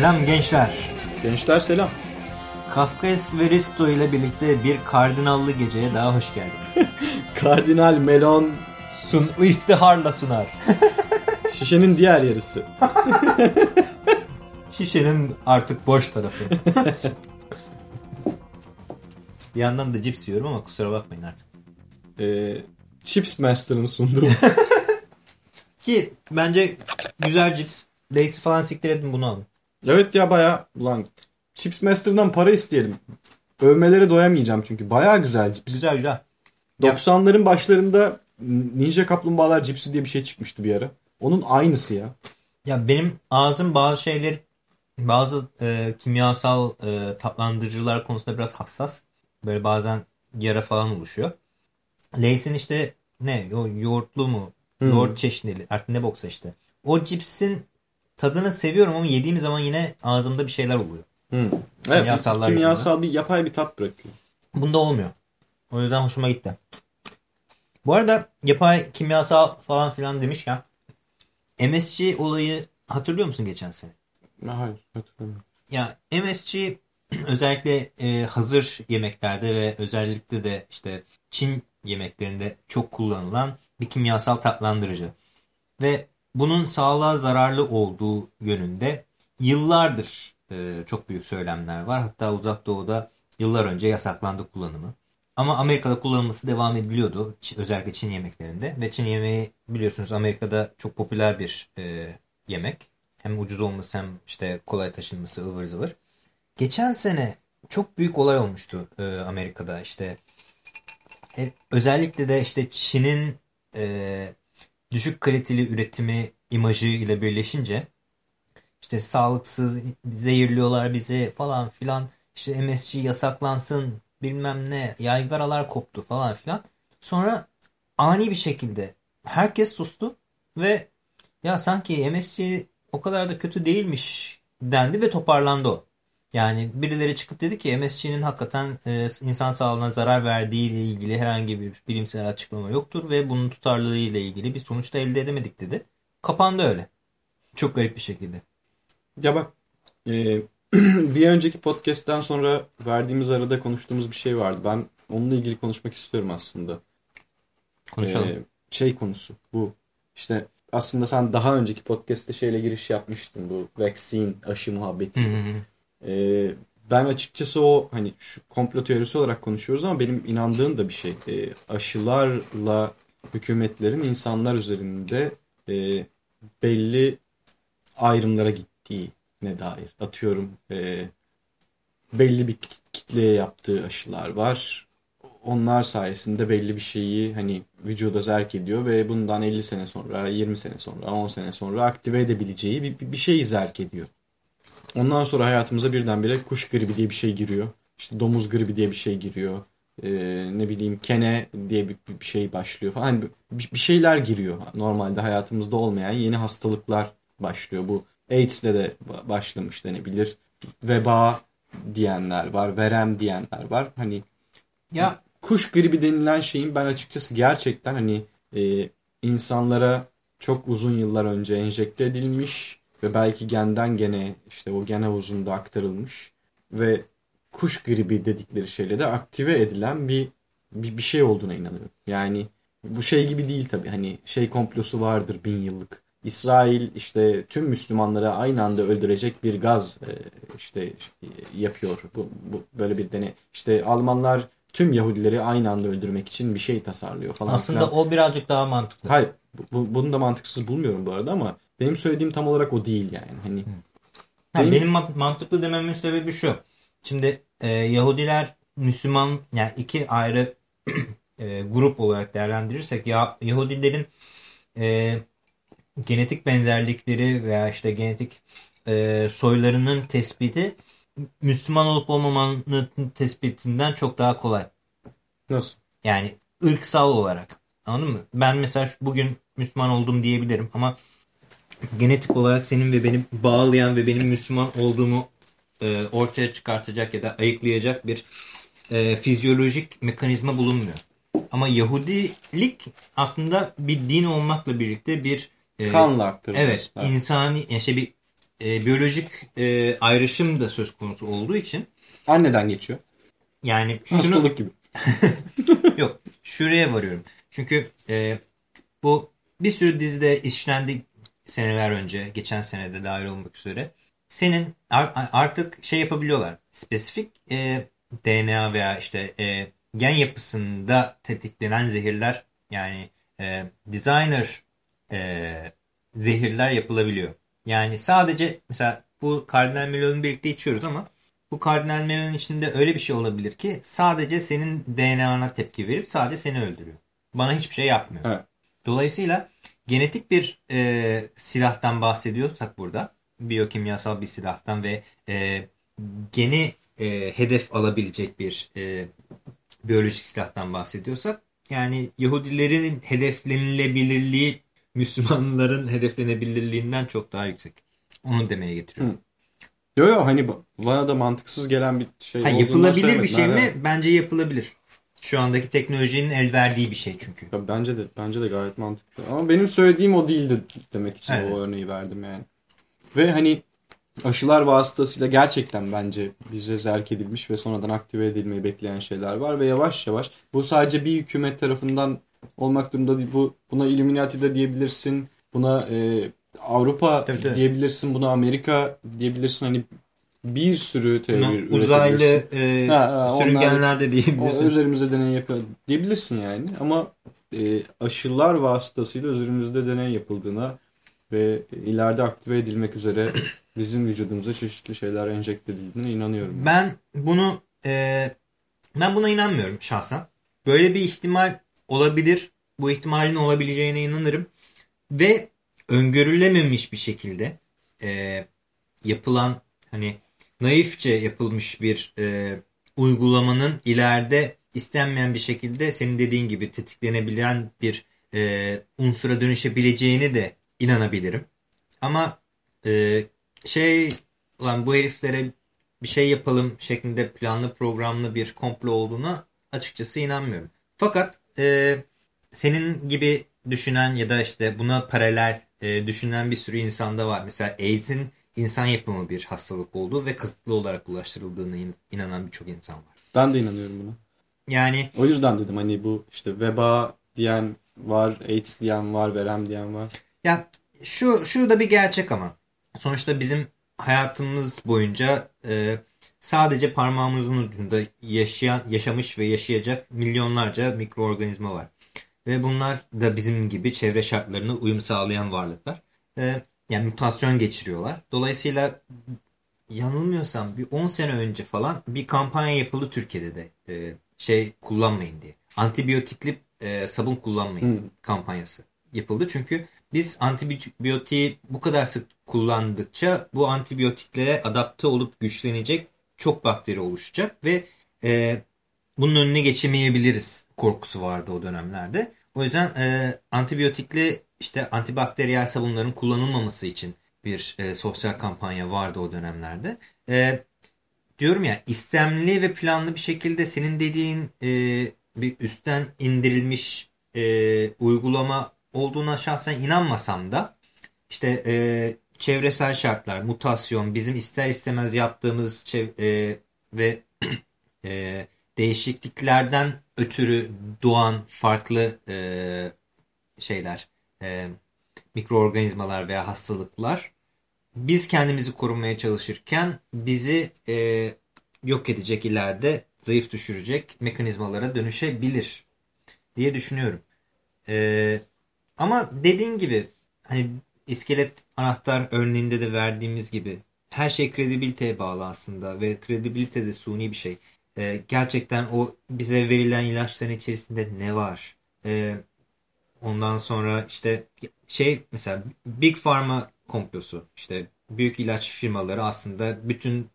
Selam gençler. Gençler selam. Kafkaesk ve Risto ile birlikte bir kardinallı geceye daha hoş geldiniz. Kardinal Melon Sun iftiharla sunar. şişenin diğer yarısı. Şişenin artık boş tarafı. bir yandan da cips yiyorum ama kusura bakmayın artık. Ee, Chips Master'ın sunduğu. Ki bence güzel cips. Lace'i falan siktir edin bunu alın. Evet ya baya ulan Chips Master'dan para isteyelim. Övmelere doyamayacağım çünkü baya güzel cips. Güzel güzel. 90'ların başlarında Ninja Kaplumbağalar cipsi diye bir şey çıkmıştı bir ara. Onun aynısı ya. Ya benim ağzım bazı şeyler bazı e, kimyasal e, tatlandırıcılar konusunda biraz hassas. Böyle bazen yara falan oluşuyor. Lay's'in işte ne yo yoğurtlu mu? Yoğurt çeşnili. Artık ne boksa işte. O cipsin tadını seviyorum ama yediğim zaman yine ağzımda bir şeyler oluyor. Hı. Kimyasallar Evet, kimyasal bir yapay bir tat bırakıyor. Bunda olmuyor. O yüzden hoşuma gitti. Bu arada yapay kimyasal falan filan demiş ya. MSG olayı hatırlıyor musun geçen sene? Hayır hatırlamıyorum. Ya MSG özellikle e, hazır yemeklerde ve özellikle de işte Çin yemeklerinde çok kullanılan bir kimyasal tatlandırıcı. Ve bunun sağlığa zararlı olduğu yönünde yıllardır e, çok büyük söylemler var. Hatta uzak doğuda yıllar önce yasaklandı kullanımı. Ama Amerika'da kullanılması devam ediliyordu. Özellikle Çin yemeklerinde. Ve Çin yemeği biliyorsunuz Amerika'da çok popüler bir e, yemek. Hem ucuz olması hem işte kolay taşınması ıvır zıvır. Geçen sene çok büyük olay olmuştu e, Amerika'da. İşte e, özellikle de işte Çin'in e, düşük kaliteli üretimi imajı ile birleşince işte sağlıksız zehirliyorlar bizi falan filan işte MSG yasaklansın bilmem ne yaygaralar koptu falan filan. Sonra ani bir şekilde herkes sustu ve ya sanki MSG o kadar da kötü değilmiş dendi ve toparlandı o. Yani birileri çıkıp dedi ki MSG'nin hakikaten e, insan sağlığına zarar verdiği ile ilgili herhangi bir bilimsel açıklama yoktur ve bunun tutarlılığı ile ilgili bir sonuç da elde edemedik dedi. Kapandı öyle. Çok garip bir şekilde. Ya bak e, bir önceki podcast'ten sonra verdiğimiz arada konuştuğumuz bir şey vardı. Ben onunla ilgili konuşmak istiyorum aslında. Konuşalım. Ee, şey konusu bu. İşte aslında sen daha önceki podcast'te şeyle giriş yapmıştın bu vaccine aşı muhabbeti. Hı hı Ee, ben açıkçası o hani şu komplo teorisi olarak konuşuyoruz ama benim inandığım da bir şey. Ee, aşılarla hükümetlerin insanlar üzerinde e, belli ayrımlara gittiğine dair. Atıyorum e, belli bir kit- kitleye yaptığı aşılar var. Onlar sayesinde belli bir şeyi hani vücuda zerk ediyor ve bundan 50 sene sonra, 20 sene sonra, 10 sene sonra aktive edebileceği bir, bir- şeyi zerk ediyor. Ondan sonra hayatımıza birdenbire kuş gribi diye bir şey giriyor. İşte domuz gribi diye bir şey giriyor. Ee, ne bileyim kene diye bir, bir şey başlıyor falan. Bir, bir şeyler giriyor. Normalde hayatımızda olmayan yeni hastalıklar başlıyor. Bu AIDS'le de ba- başlamış denebilir. Veba diyenler var, verem diyenler var. Hani Ya kuş gribi denilen şeyin ben açıkçası gerçekten hani e, insanlara çok uzun yıllar önce enjekte edilmiş ve belki genden gene işte o gen havuzunda aktarılmış ve kuş gribi dedikleri şeyle de aktive edilen bir bir, bir şey olduğuna inanıyorum. Yani bu şey gibi değil tabii hani şey komplosu vardır bin yıllık. İsrail işte tüm Müslümanları aynı anda öldürecek bir gaz e, işte yapıyor. Bu, bu böyle bir deney. İşte Almanlar tüm Yahudileri aynı anda öldürmek için bir şey tasarlıyor falan. aslında filan. o birazcık daha mantıklı. Hayır, bu- bunu da mantıksız bulmuyorum bu arada ama benim söylediğim tam olarak o değil yani. Hani Ha, Benim- benim man- mantıklı dememin sebebi şu. Şimdi e, Yahudiler Müslüman yani iki ayrı e, grup olarak değerlendirirsek ya Yahudilerin e, genetik benzerlikleri veya işte genetik e, soylarının tespiti Müslüman olup olmamanın tespitinden çok daha kolay. nasıl? Yani ırksal olarak. Anladın mı? Ben mesela bugün Müslüman oldum diyebilirim ama genetik olarak senin ve benim bağlayan ve benim Müslüman olduğumu e, ortaya çıkartacak ya da ayıklayacak bir e, fizyolojik mekanizma bulunmuyor. Ama Yahudilik aslında bir din olmakla birlikte bir e, Kanla aktarılması. Evet, insani yani şey bir e, biyolojik e, ayrışım da söz konusu olduğu için. Anneden geçiyor. Yani şunu... Hastalık gibi. Yok şuraya varıyorum. Çünkü e, bu bir sürü dizide işlendi seneler önce. Geçen senede dahil olmak üzere. Senin artık şey yapabiliyorlar. Spesifik e, DNA veya işte e, gen yapısında tetiklenen zehirler yani e, designer e, zehirler yapılabiliyor. Yani sadece mesela bu kardinal melonun birlikte içiyoruz ama bu kardinal melonun içinde öyle bir şey olabilir ki sadece senin DNA'na tepki verip sadece seni öldürüyor. Bana hiçbir şey yapmıyor. Evet. Dolayısıyla genetik bir e, silahtan bahsediyorsak burada biyokimyasal bir silahtan ve e, geni e, hedef alabilecek bir e, biyolojik silahtan bahsediyorsak yani Yahudilerin hedeflenilebilirliği Müslümanların hedeflenebilirliğinden çok daha yüksek. Onu demeye getiriyorum. Yok yok hani bana da mantıksız gelen bir şey ha, Yapılabilir bir şey mi? Bence yapılabilir. Şu andaki teknolojinin el verdiği bir şey çünkü. Ya bence de bence de gayet mantıklı. Ama benim söylediğim o değildi demek için evet. o örneği verdim yani. Ve hani aşılar vasıtasıyla gerçekten bence bize zerk edilmiş ve sonradan aktive edilmeyi bekleyen şeyler var ve yavaş yavaş bu sadece bir hükümet tarafından olmak durumunda değil. Bu buna Illuminati de diyebilirsin. Buna e, Avrupa tabii, diyebilirsin. Buna Amerika diyebilirsin. Hani bir sürü teori Uzaylı e, ha, sürüngenler de diyebilirsin. Üzerimizde deney yapıyor diyebilirsin yani. Ama e, aşılar vasıtasıyla üzerimizde deney yapıldığına ve ileride aktive edilmek üzere bizim vücudumuza çeşitli şeyler enjekte edildiğine inanıyorum. Ben bunu e, ben buna inanmıyorum şahsen. Böyle bir ihtimal olabilir. Bu ihtimalin olabileceğine inanırım. Ve öngörülememiş bir şekilde e, yapılan hani naifçe yapılmış bir e, uygulamanın ileride istenmeyen bir şekilde senin dediğin gibi tetiklenebilen bir e, unsura dönüşebileceğini de inanabilirim. Ama e, şey lan bu heriflere bir şey yapalım şeklinde planlı programlı bir komplo olduğuna açıkçası inanmıyorum. Fakat e, senin gibi düşünen ya da işte buna paralel e, düşünen bir sürü insanda var. Mesela AIDS'in insan yapımı bir hastalık olduğu ve kasıtlı olarak bulaştırıldığına in inanan birçok insan var. Ben de inanıyorum buna. Yani o yüzden dedim hani bu işte veba diyen var, AIDS diyen var, verem diyen var. Ya şu şu da bir gerçek ama sonuçta bizim hayatımız boyunca e, sadece parmağımızın ucunda yaşayan, yaşamış ve yaşayacak milyonlarca mikroorganizma var. Ve bunlar da bizim gibi çevre şartlarına uyum sağlayan varlıklar. Ee, yani mutasyon geçiriyorlar. Dolayısıyla yanılmıyorsam bir 10 sene önce falan bir kampanya yapıldı Türkiye'de de e, şey kullanmayın diye. Antibiyotikli e, sabun kullanmayın hmm. kampanyası yapıldı. Çünkü biz antibiyotiği bu kadar sık kullandıkça bu antibiyotiklere adapte olup güçlenecek çok bakteri oluşacak ve e, bunun önüne geçemeyebiliriz korkusu vardı o dönemlerde. O yüzden e, antibiyotikli işte antibakteriyel sabunların kullanılmaması için bir e, sosyal kampanya vardı o dönemlerde. E, diyorum ya istemli ve planlı bir şekilde senin dediğin e, bir üstten indirilmiş e, uygulama olduğuna şahsen inanmasam da işte e, çevresel şartlar, mutasyon, bizim ister istemez yaptığımız e, ve e, değişikliklerden ötürü doğan farklı e, şeyler, e, mikroorganizmalar veya hastalıklar biz kendimizi korumaya çalışırken bizi e, yok edecek ileride zayıf düşürecek mekanizmalara dönüşebilir diye düşünüyorum. E, ama dediğin gibi hani iskelet anahtar örneğinde de verdiğimiz gibi her şey kredibiliteye bağlı aslında ve kredibilite de suni bir şey e, gerçekten o bize verilen ilaçların içerisinde ne var? E, ondan sonra işte şey mesela Big Pharma komplosu işte büyük ilaç firmaları aslında bütün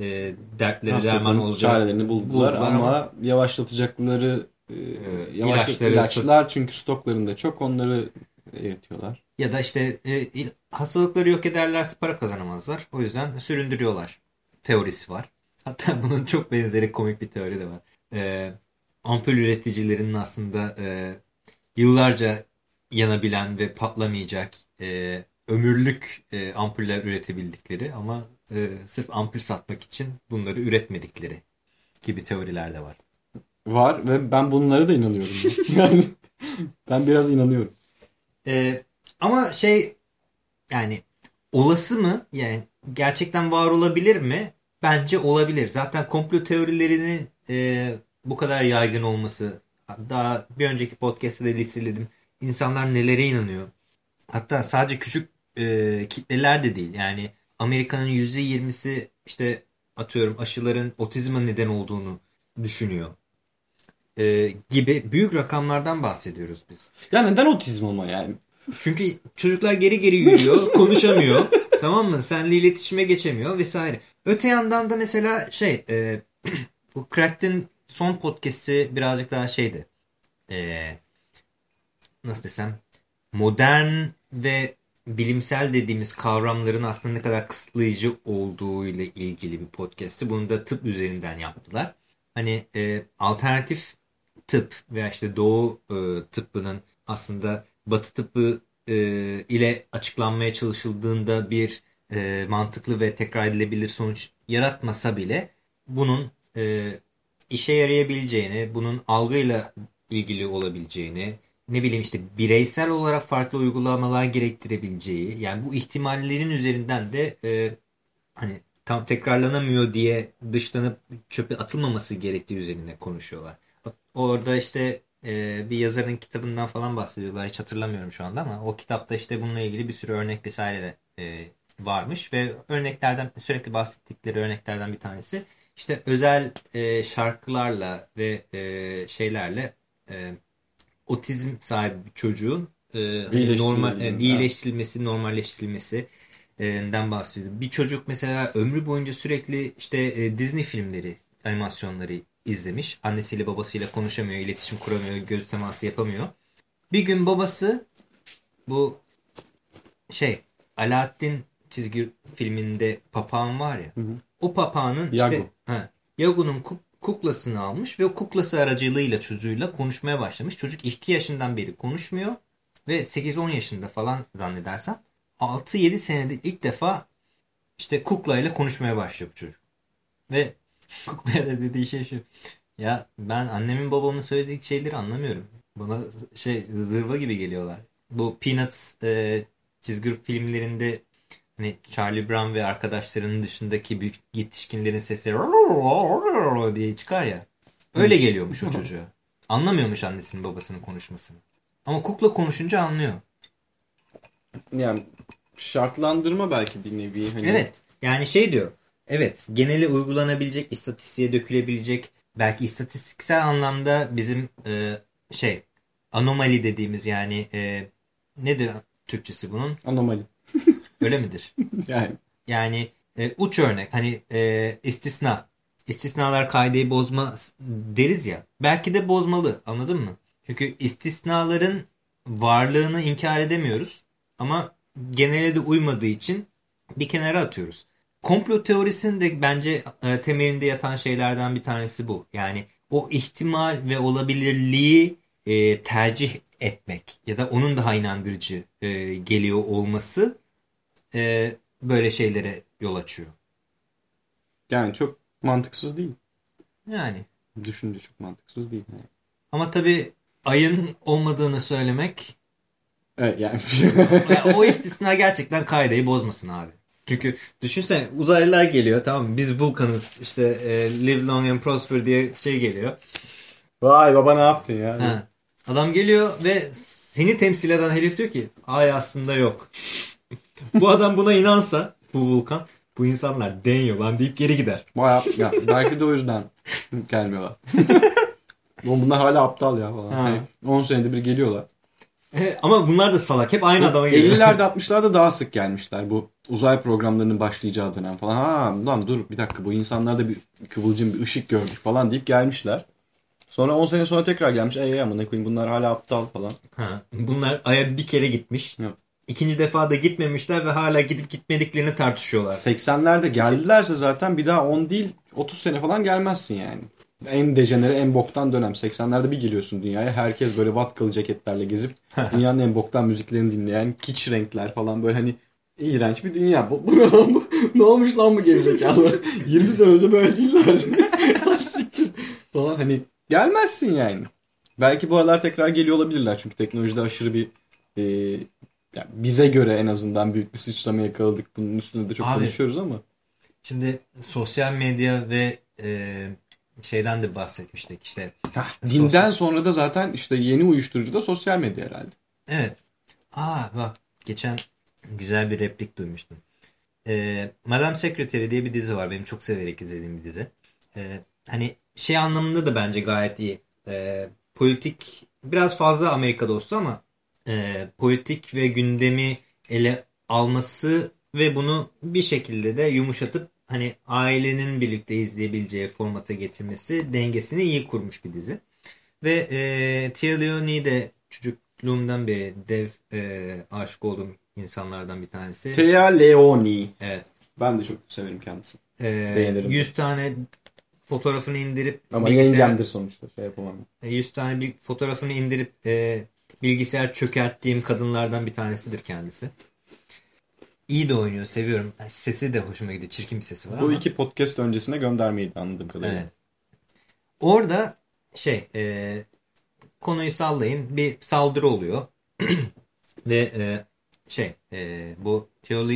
e, dertleri aslında derman olacak. Çarelerini buldular, buldular ama, ama yavaşlatacakları e, yavaş ilaçlar çünkü stoklarında çok onları eritiyorlar. Ya da işte e, hastalıkları yok ederlerse para kazanamazlar. O yüzden süründürüyorlar teorisi var. Hatta bunun çok benzeri komik bir teori de var. E, ampul üreticilerinin aslında e, yıllarca yanabilen ve patlamayacak e, ömürlük e, ampuller üretebildikleri ama e, sırf ampul satmak için bunları üretmedikleri gibi teoriler de var. Var ve ben bunlara da inanıyorum. yani ben biraz inanıyorum. E, ama şey yani olası mı? Yani gerçekten var olabilir mi? Bence olabilir. Zaten komplo teorilerinin e, bu kadar yaygın olması daha bir önceki podcast'te de listeledim. İnsanlar nelere inanıyor? Hatta sadece küçük e, kitleler de değil. Yani Amerika'nın %20'si işte atıyorum aşıların otizme neden olduğunu düşünüyor. E, gibi büyük rakamlardan bahsediyoruz biz. Ya neden otizm ama yani? Çünkü çocuklar geri geri yürüyor, konuşamıyor. tamam mı? Seninle iletişime geçemiyor vesaire. Öte yandan da mesela şey e, bu Crack'tin son podcast'i birazcık daha şeydi. E, nasıl desem modern ve bilimsel dediğimiz kavramların aslında ne kadar kısıtlayıcı olduğu ile ilgili bir podcast'ti. Bunu da tıp üzerinden yaptılar. Hani e, alternatif tıp veya işte doğu e, tıbbının aslında batı tıbbı e, ile açıklanmaya çalışıldığında bir e, mantıklı ve tekrar edilebilir sonuç yaratmasa bile bunun e, işe yarayabileceğini, bunun algıyla ilgili olabileceğini, ne bileyim işte bireysel olarak farklı uygulamalar gerektirebileceği, yani bu ihtimallerin üzerinden de e, hani tam tekrarlanamıyor diye dışlanıp çöpe atılmaması gerektiği üzerine konuşuyorlar. Orada işte e, bir yazarın kitabından falan bahsediyorlar. Hiç hatırlamıyorum şu anda ama o kitapta işte bununla ilgili bir sürü örnek vesaire de e, varmış ve örneklerden sürekli bahsettikleri örneklerden bir tanesi işte özel e, şarkılarla ve e, şeylerle e, otizm sahibi bir çocuğun e, hani normal e, iyileştirilmesi, normalleştirilmesi den bahsediyor. Bir çocuk mesela ömrü boyunca sürekli işte e, Disney filmleri, animasyonları izlemiş. Annesiyle babasıyla konuşamıyor, iletişim kuramıyor, göz teması yapamıyor. Bir gün babası bu şey Alaaddin çizgi filminde papağan var ya. Hı hı. O papağanın Yago. işte Yago'nun kuklasını almış ve o kuklası aracılığıyla çocuğuyla konuşmaya başlamış. Çocuk 2 yaşından beri konuşmuyor ve 8-10 yaşında falan zannedersem 6-7 senede ilk defa işte kuklayla konuşmaya başlıyor bu çocuk. Ve kuklaya da dediği şey şu. Ya ben annemin babamın söylediği şeyleri anlamıyorum. Bana şey zırva gibi geliyorlar. Bu Peanuts e, çizgi filmlerinde hani Charlie Brown ve arkadaşlarının dışındaki büyük yetişkinlerin sesi diye çıkar ya. Öyle geliyormuş o çocuğa. Anlamıyormuş annesinin babasının konuşmasını. Ama kukla konuşunca anlıyor. Yani şartlandırma belki bir nevi. Hani... Evet. Yani şey diyor. Evet. Geneli uygulanabilecek, istatistiğe dökülebilecek, belki istatistiksel anlamda bizim e, şey anomali dediğimiz yani e, nedir Türkçesi bunun? Anomali. Öyle midir? yani. Yani e, uç örnek hani e, istisna. İstisnalar kaideyi bozma deriz ya. Belki de bozmalı anladın mı? Çünkü istisnaların varlığını inkar edemiyoruz. Ama genele de uymadığı için bir kenara atıyoruz. Komplo teorisinin de bence e, temelinde yatan şeylerden bir tanesi bu. Yani o ihtimal ve olabilirliği e, tercih etmek ya da onun daha inandırıcı e, geliyor olması e, böyle şeylere yol açıyor. Yani çok mantıksız değil. Yani. Düşünce çok mantıksız değil. Yani. Ama tabii ayın olmadığını söylemek Evet yani. o istisna gerçekten kaideyi bozmasın abi. Çünkü düşünsene uzaylılar geliyor tamam mı? Biz Vulkan'ız işte e, live long and prosper diye şey geliyor. Vay baba ne yaptın ya? Ha. Adam geliyor ve seni temsil eden herif diyor ki ay aslında yok. bu adam buna inansa bu Vulkan bu insanlar deniyor lan deyip geri gider. Baya ya, belki de o yüzden gelmiyorlar. Bunlar hala aptal ya falan. Ha. 10 senede bir geliyorlar. Ama bunlar da salak. Hep aynı adama geliyor. 50'lerde 60'larda daha sık gelmişler. Bu uzay programlarının başlayacağı dönem falan. Ha lan dur bir dakika bu insanlarda bir kıvılcım bir ışık gördük falan deyip gelmişler. Sonra 10 sene sonra tekrar gelmiş. Ey ama ne koyayım bunlar hala aptal falan. Ha, bunlar Ay'a bir kere gitmiş. Yok. İkinci defa da gitmemişler ve hala gidip gitmediklerini tartışıyorlar. 80'lerde geldilerse zaten bir daha 10 değil 30 sene falan gelmezsin yani. En dejenere, en boktan dönem. 80'lerde bir geliyorsun dünyaya. Herkes böyle vatkalı ceketlerle gezip dünyanın en boktan müziklerini dinleyen kiç renkler falan böyle hani iğrenç bir dünya. Bu, bu ne olmuş lan bu gerizekalı? 20 sene önce böyle değillerdi. Falan hani gelmezsin yani. Belki bu aralar tekrar geliyor olabilirler. Çünkü teknolojide aşırı bir e, yani bize göre en azından büyük bir sıçrama yakaladık. Bunun üstünde de çok Abi, konuşuyoruz ama. Şimdi sosyal medya ve e, şeyden de bahsetmiştik işte. Hah, dinden sonra da zaten işte yeni uyuşturucu da sosyal medya herhalde. Evet. Aa bak geçen güzel bir replik duymuştum. Ee, Madame Secretary diye bir dizi var. Benim çok severek izlediğim bir dizi. Ee, hani şey anlamında da bence gayet iyi. Ee, politik biraz fazla Amerika dostu ama e, politik ve gündemi ele alması ve bunu bir şekilde de yumuşatıp hani ailenin birlikte izleyebileceği formata getirmesi dengesini iyi kurmuş bir dizi. Ve e, Tia Leone de çocukluğumdan beri dev e, aşık olduğum insanlardan bir tanesi. Thea Leoni. Evet. Ben de çok severim kendisini. E, Beğenirim. 100 tane fotoğrafını indirip Ama yengemdir sonuçta. Şey yapamam. 100 tane bir fotoğrafını indirip e, bilgisayar çökerttiğim kadınlardan bir tanesidir kendisi. İyi de oynuyor, seviyorum. Sesi de hoşuma gidiyor. Çirkin bir sesi var Bu ama. iki podcast öncesine göndermeydi anladığım kadarıyla. Evet. Orada şey e, konuyu sallayın bir saldırı oluyor ve e, şey e, bu Tia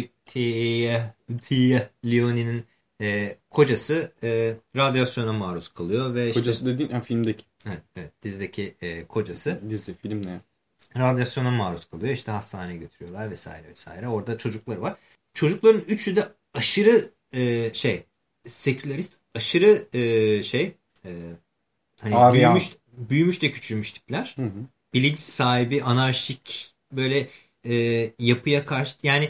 Tia Leone'nin e, kocası e, radyasyona maruz kalıyor ve işte Kocası dediğin ha, filmdeki evet, evet, dizideki e, kocası dizi film ne? Radyasyona maruz kalıyor. İşte hastaneye götürüyorlar vesaire vesaire. Orada çocukları var. Çocukların üçü de aşırı e, şey sekülerist, aşırı e, şey e, hani Aryan. büyümüş büyümüş de küçülmüş tipler. Hı hı. Bilinç sahibi, anarşik böyle e, yapıya karşı yani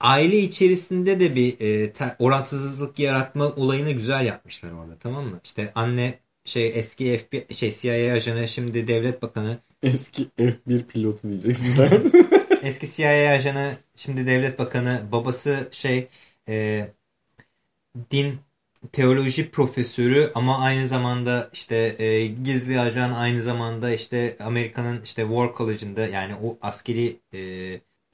aile içerisinde de bir e, ter- orantısızlık yaratma olayını güzel yapmışlar orada tamam mı? İşte anne şey eski FBI şey CIA ajanı şimdi devlet bakanı Eski F1 pilotu diyeceksin sen. Eski CIA ajanı, şimdi devlet bakanı, babası şey e, din teoloji profesörü ama aynı zamanda işte e, gizli ajan aynı zamanda işte Amerika'nın işte War College'ında yani o askeri e,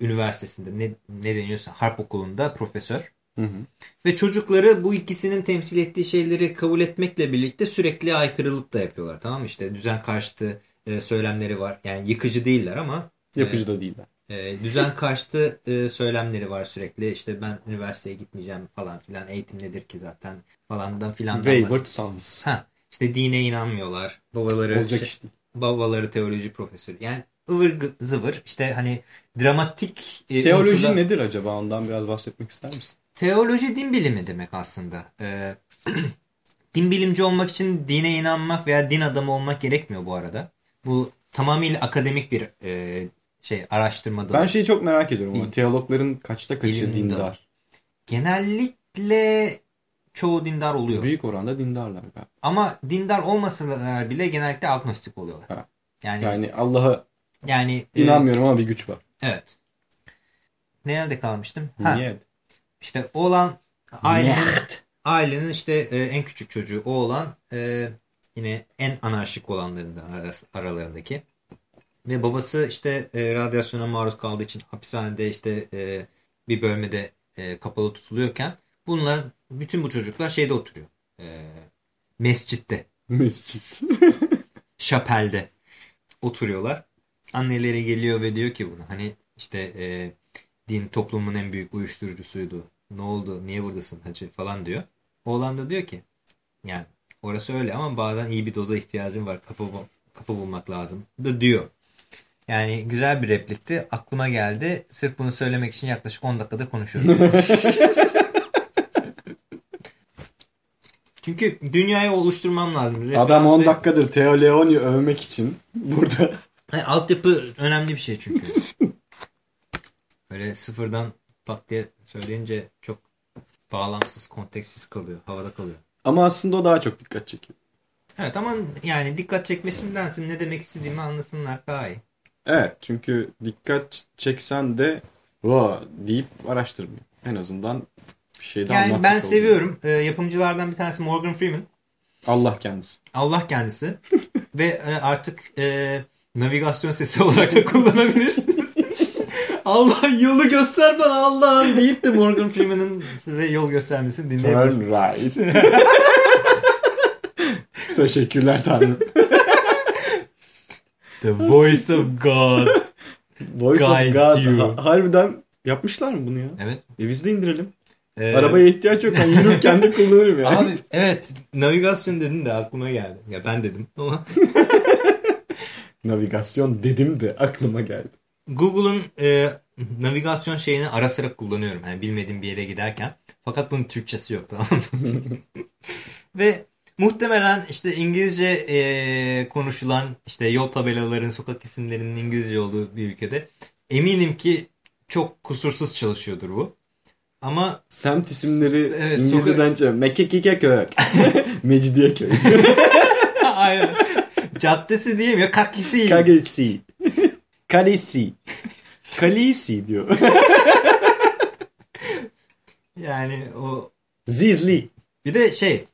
üniversitesinde ne, ne deniyorsa harp okulunda profesör. Hı hı. Ve çocukları bu ikisinin temsil ettiği şeyleri kabul etmekle birlikte sürekli aykırılık da yapıyorlar. Tamam mı? İşte düzen karşıtı e, söylemleri var. Yani yıkıcı değiller ama Yapıcı da değiller. e, düzen karşıtı e, söylemleri var sürekli. İşte ben üniversiteye gitmeyeceğim falan filan. Eğitim nedir ki zaten falandan filan. Wayward Sons. Ha, işte dine inanmıyorlar. Babaları Olacak şey- iş değil. babaları teoloji profesörü. Yani ıvır zıvır işte hani dramatik e, Teoloji unsurlar- nedir acaba? Ondan biraz bahsetmek ister misin? Teoloji din bilimi demek aslında. Ee, din bilimci olmak için dine inanmak veya din adamı olmak gerekmiyor bu arada. Bu tamamıyla akademik bir e, şey araştırma dalı. Ben şeyi çok merak ediyorum Bil- teologların kaçta kaçı dindar? dalı. Genellikle çoğu dindar oluyor. Büyük oranda dindarlar galiba. Ama dindar olmasalar bile genellikle agnostik oluyorlar. Ha. Yani yani, Yani Allah'a e, inanmıyorum ama bir güç var. evet. Nerede kalmıştım? Ha, Niye? işte oğlan ailenin ailenin işte e, en küçük çocuğu o olan e, yine en anarşik olanlarından aralarındaki ve babası işte e, radyasyona maruz kaldığı için hapishanede işte e, bir bölmede e, kapalı tutuluyorken bunlar bütün bu çocuklar şeyde oturuyor. E, mescitte, Mescit. şapelde oturuyorlar. Anneleri geliyor ve diyor ki bunu hani işte e, din toplumun en büyük uyuşturucusuydu. Ne oldu? Niye buradasın hacı falan diyor. Oğlan da diyor ki yani orası öyle ama bazen iyi bir doza ihtiyacım var. Kafa, kafa bulmak lazım da diyor. Yani güzel bir replikti. Aklıma geldi. Sırf bunu söylemek için yaklaşık 10 dakikadır konuşuyorum. Çünkü dünyayı oluşturmam lazım. Adam Referans 10 ve- dakikadır Theo Leoni övmek için burada. Hayır, altyapı önemli bir şey çünkü. Öyle sıfırdan pat diye söyleyince çok bağlamsız, kontekstsiz kalıyor. Havada kalıyor. Ama aslında o daha çok dikkat çekiyor. Evet ama yani dikkat çekmesindense ne demek istediğimi anlasınlar daha iyi. Evet çünkü dikkat çeksen de va deyip araştırmıyor. En azından bir şeyden Yani ben seviyorum. Ee, yapımcılardan bir tanesi Morgan Freeman. Allah kendisi. Allah kendisi. Ve e, artık e, navigasyon sesi olarak da kullanabilirsiniz. Allah yolu göster bana Allah'ım deyip de Morgan Freeman'ın size yol göstermesini dinleyebilirsiniz. Turn right. Teşekkürler Tanrım. The voice of God. Voice Guides of God. you. Ha- harbiden yapmışlar mı bunu ya? Evet. E biz de indirelim. Ee, Arabaya ihtiyaç yok. Ben yürürken de kullanırım ya. Abi evet navigasyon dedin de aklıma geldi. Ya ben dedim ama Navigasyon dedim de aklıma geldi. Google'un e, navigasyon şeyini ara sıra kullanıyorum. Yani bilmediğim bir yere giderken. Fakat bunun Türkçesi yok tamam? Ve muhtemelen işte İngilizce e, konuşulan işte yol tabelaların, sokak isimlerinin İngilizce olduğu bir ülkede eminim ki çok kusursuz çalışıyordur bu. Ama Semt isimleri Evet, İngilizceden çevir. Mekekikeköy. Mecidiyeköy. aynen. Caddesi diyemiyor. Kakisi. Kagesi. Kalisi. Kalisi diyor. Yani o Zizli. Bir de şey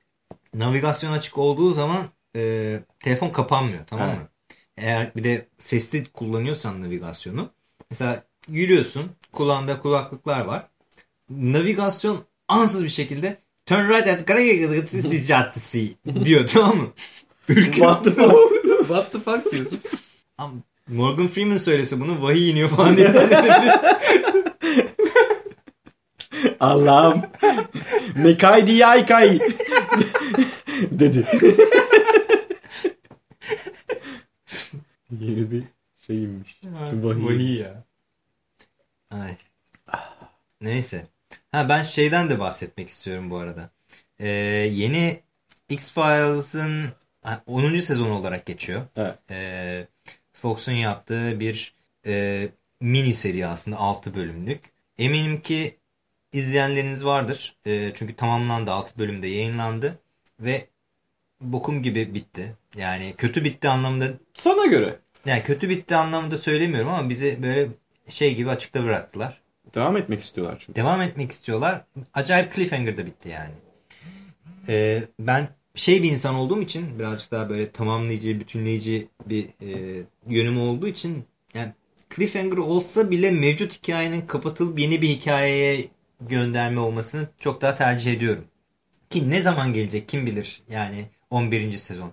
navigasyon açık olduğu zaman e, telefon kapanmıyor tamam mı? Evet. Eğer bir de sesli kullanıyorsan navigasyonu mesela yürüyorsun kulağında kulaklıklar var. Navigasyon ansız bir şekilde turn right at Karagagagatisi Caddesi diyor tamam mı? What the fuck? What the fuck diyorsun? Ama Morgan Freeman söylese bunu vahiy iniyor falan diye. Allah'ım. Mekay diyaykay. Dedi. Yeni bir şeymiş. Vahiy. Vahiy ya. Ay. Neyse. Ha ben şeyden de bahsetmek istiyorum bu arada. Ee, yeni X-Files'ın ha, 10. sezon olarak geçiyor. Evet. Ee, Fox'un yaptığı bir e, mini seri aslında 6 bölümlük. Eminim ki izleyenleriniz vardır. E, çünkü tamamlandı 6 bölümde yayınlandı ve bokum gibi bitti. Yani kötü bitti anlamında Sana göre. yani kötü bitti anlamında söylemiyorum ama bizi böyle şey gibi açıkta bıraktılar. Devam etmek istiyorlar çünkü. Devam etmek istiyorlar. Acayip cliffhanger'da bitti yani. Ee, ben şey bir insan olduğum için birazcık daha böyle tamamlayıcı, bütünleyici bir e, yönüm olduğu için yani cliffhanger olsa bile mevcut hikayenin kapatılıp yeni bir hikayeye gönderme olmasını çok daha tercih ediyorum. Ki ne zaman gelecek kim bilir yani 11. sezon.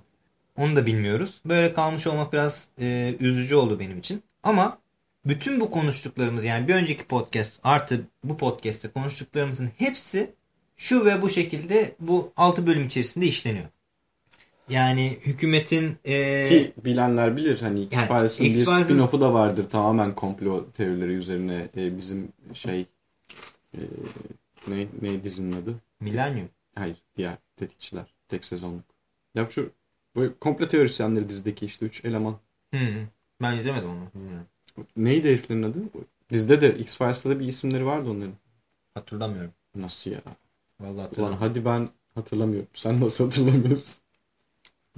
Onu da bilmiyoruz. Böyle kalmış olmak biraz e, üzücü oldu benim için. Ama bütün bu konuştuklarımız yani bir önceki podcast artı bu podcast'te konuştuklarımızın hepsi şu ve bu şekilde bu 6 bölüm içerisinde işleniyor. Yani hükümetin e, Ki bilenler bilir hani X-Files'ın bir X-Files'ın- spin-off'u da vardır tamamen komplo teorileri üzerine e, bizim şey e, ne, ne dizinin adı? Millennium. Hayır diğer tetikçiler tek sezonluk. Ya şu bu komplo teorisyenleri dizideki işte 3 eleman. Hı hı. Ben izlemedim onu. Bilmiyorum. Neydi heriflerin adı? Dizide de X-Files'ta da bir isimleri vardı onların. Hatırlamıyorum. Nasıl ya? Vallahi Ulan hadi ben hatırlamıyorum. Sen nasıl hatırlamıyorsun?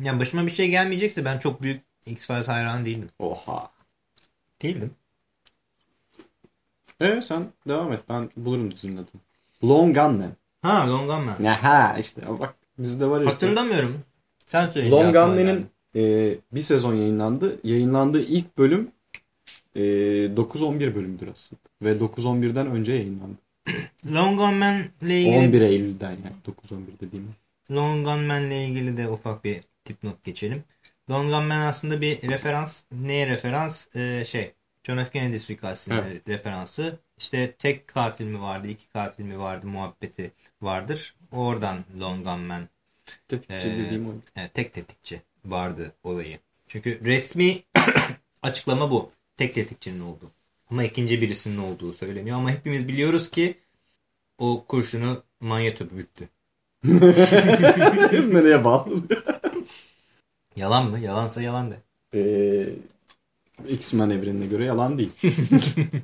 Yani başıma bir şey gelmeyecekse ben çok büyük X-Files hayranı değildim. Oha. Değildim. E sen devam et. Ben bulurum dizinin adını. Long Gunman. Ha Long Gunman. Aha işte bak dizide var ya. Hatırlamıyorum. Sen söyle. Long Gunman'in e, bir sezon yayınlandı. Yayınlandığı ilk bölüm e, 9-11 bölümdür aslında. Ve 9-11'den önce yayınlandı. Long Gunman ile ilgili 11 Eylül'den yani 9-11 dediğim. Long Gunman ile ilgili de ufak bir dipnot geçelim. Long Gunman aslında bir referans. Neye referans? Ee, şey John F. Kennedy suikastine referansı. İşte tek katil mi vardı, iki katil mi vardı muhabbeti vardır. Oradan Long Gunman Tetikçi Ee, dediğim o. Evet, tek tetikçi vardı olayı. Çünkü resmi açıklama bu. Tek tetikçinin olduğu. Ama ikinci birisinin olduğu söyleniyor. Ama hepimiz biliyoruz ki o kurşunu manyeto büktü. Nereye bağlı? Yalan mı? Yalansa yalan de. Ee, X-Men evrenine göre yalan değil.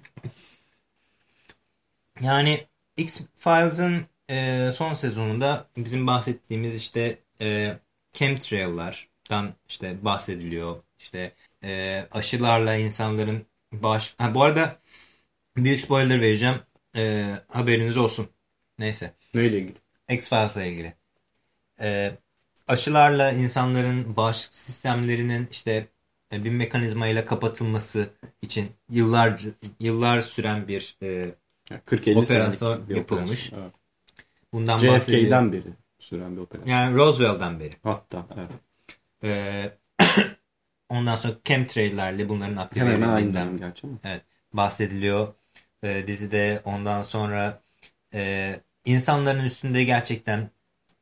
Yani X-Files'ın e, son sezonunda bizim bahsettiğimiz işte e, chemtrail'lardan işte bahsediliyor. İşte e, aşılarla insanların baş... Ha, bu arada büyük spoiler vereceğim. E, haberiniz olsun. Neyse. Neyle ilgili? X-Files'la ilgili. E, aşılarla insanların bağışıklık sistemlerinin işte e, bir mekanizmayla kapatılması için yıllar yıllar süren bir e, 40-50 operasyon bir yapılmış. operasyon, evet. bundan. JFK'den beri süren bir operasyon. Yani Roosevelt'den beri. Hatta evet. Ee, ondan sonra chemtrail'lerle bunların aktive Hemen hemen aynı edildiğinden dönem gerçi ama. evet, bahsediliyor e, dizide. Ondan sonra e, insanların üstünde gerçekten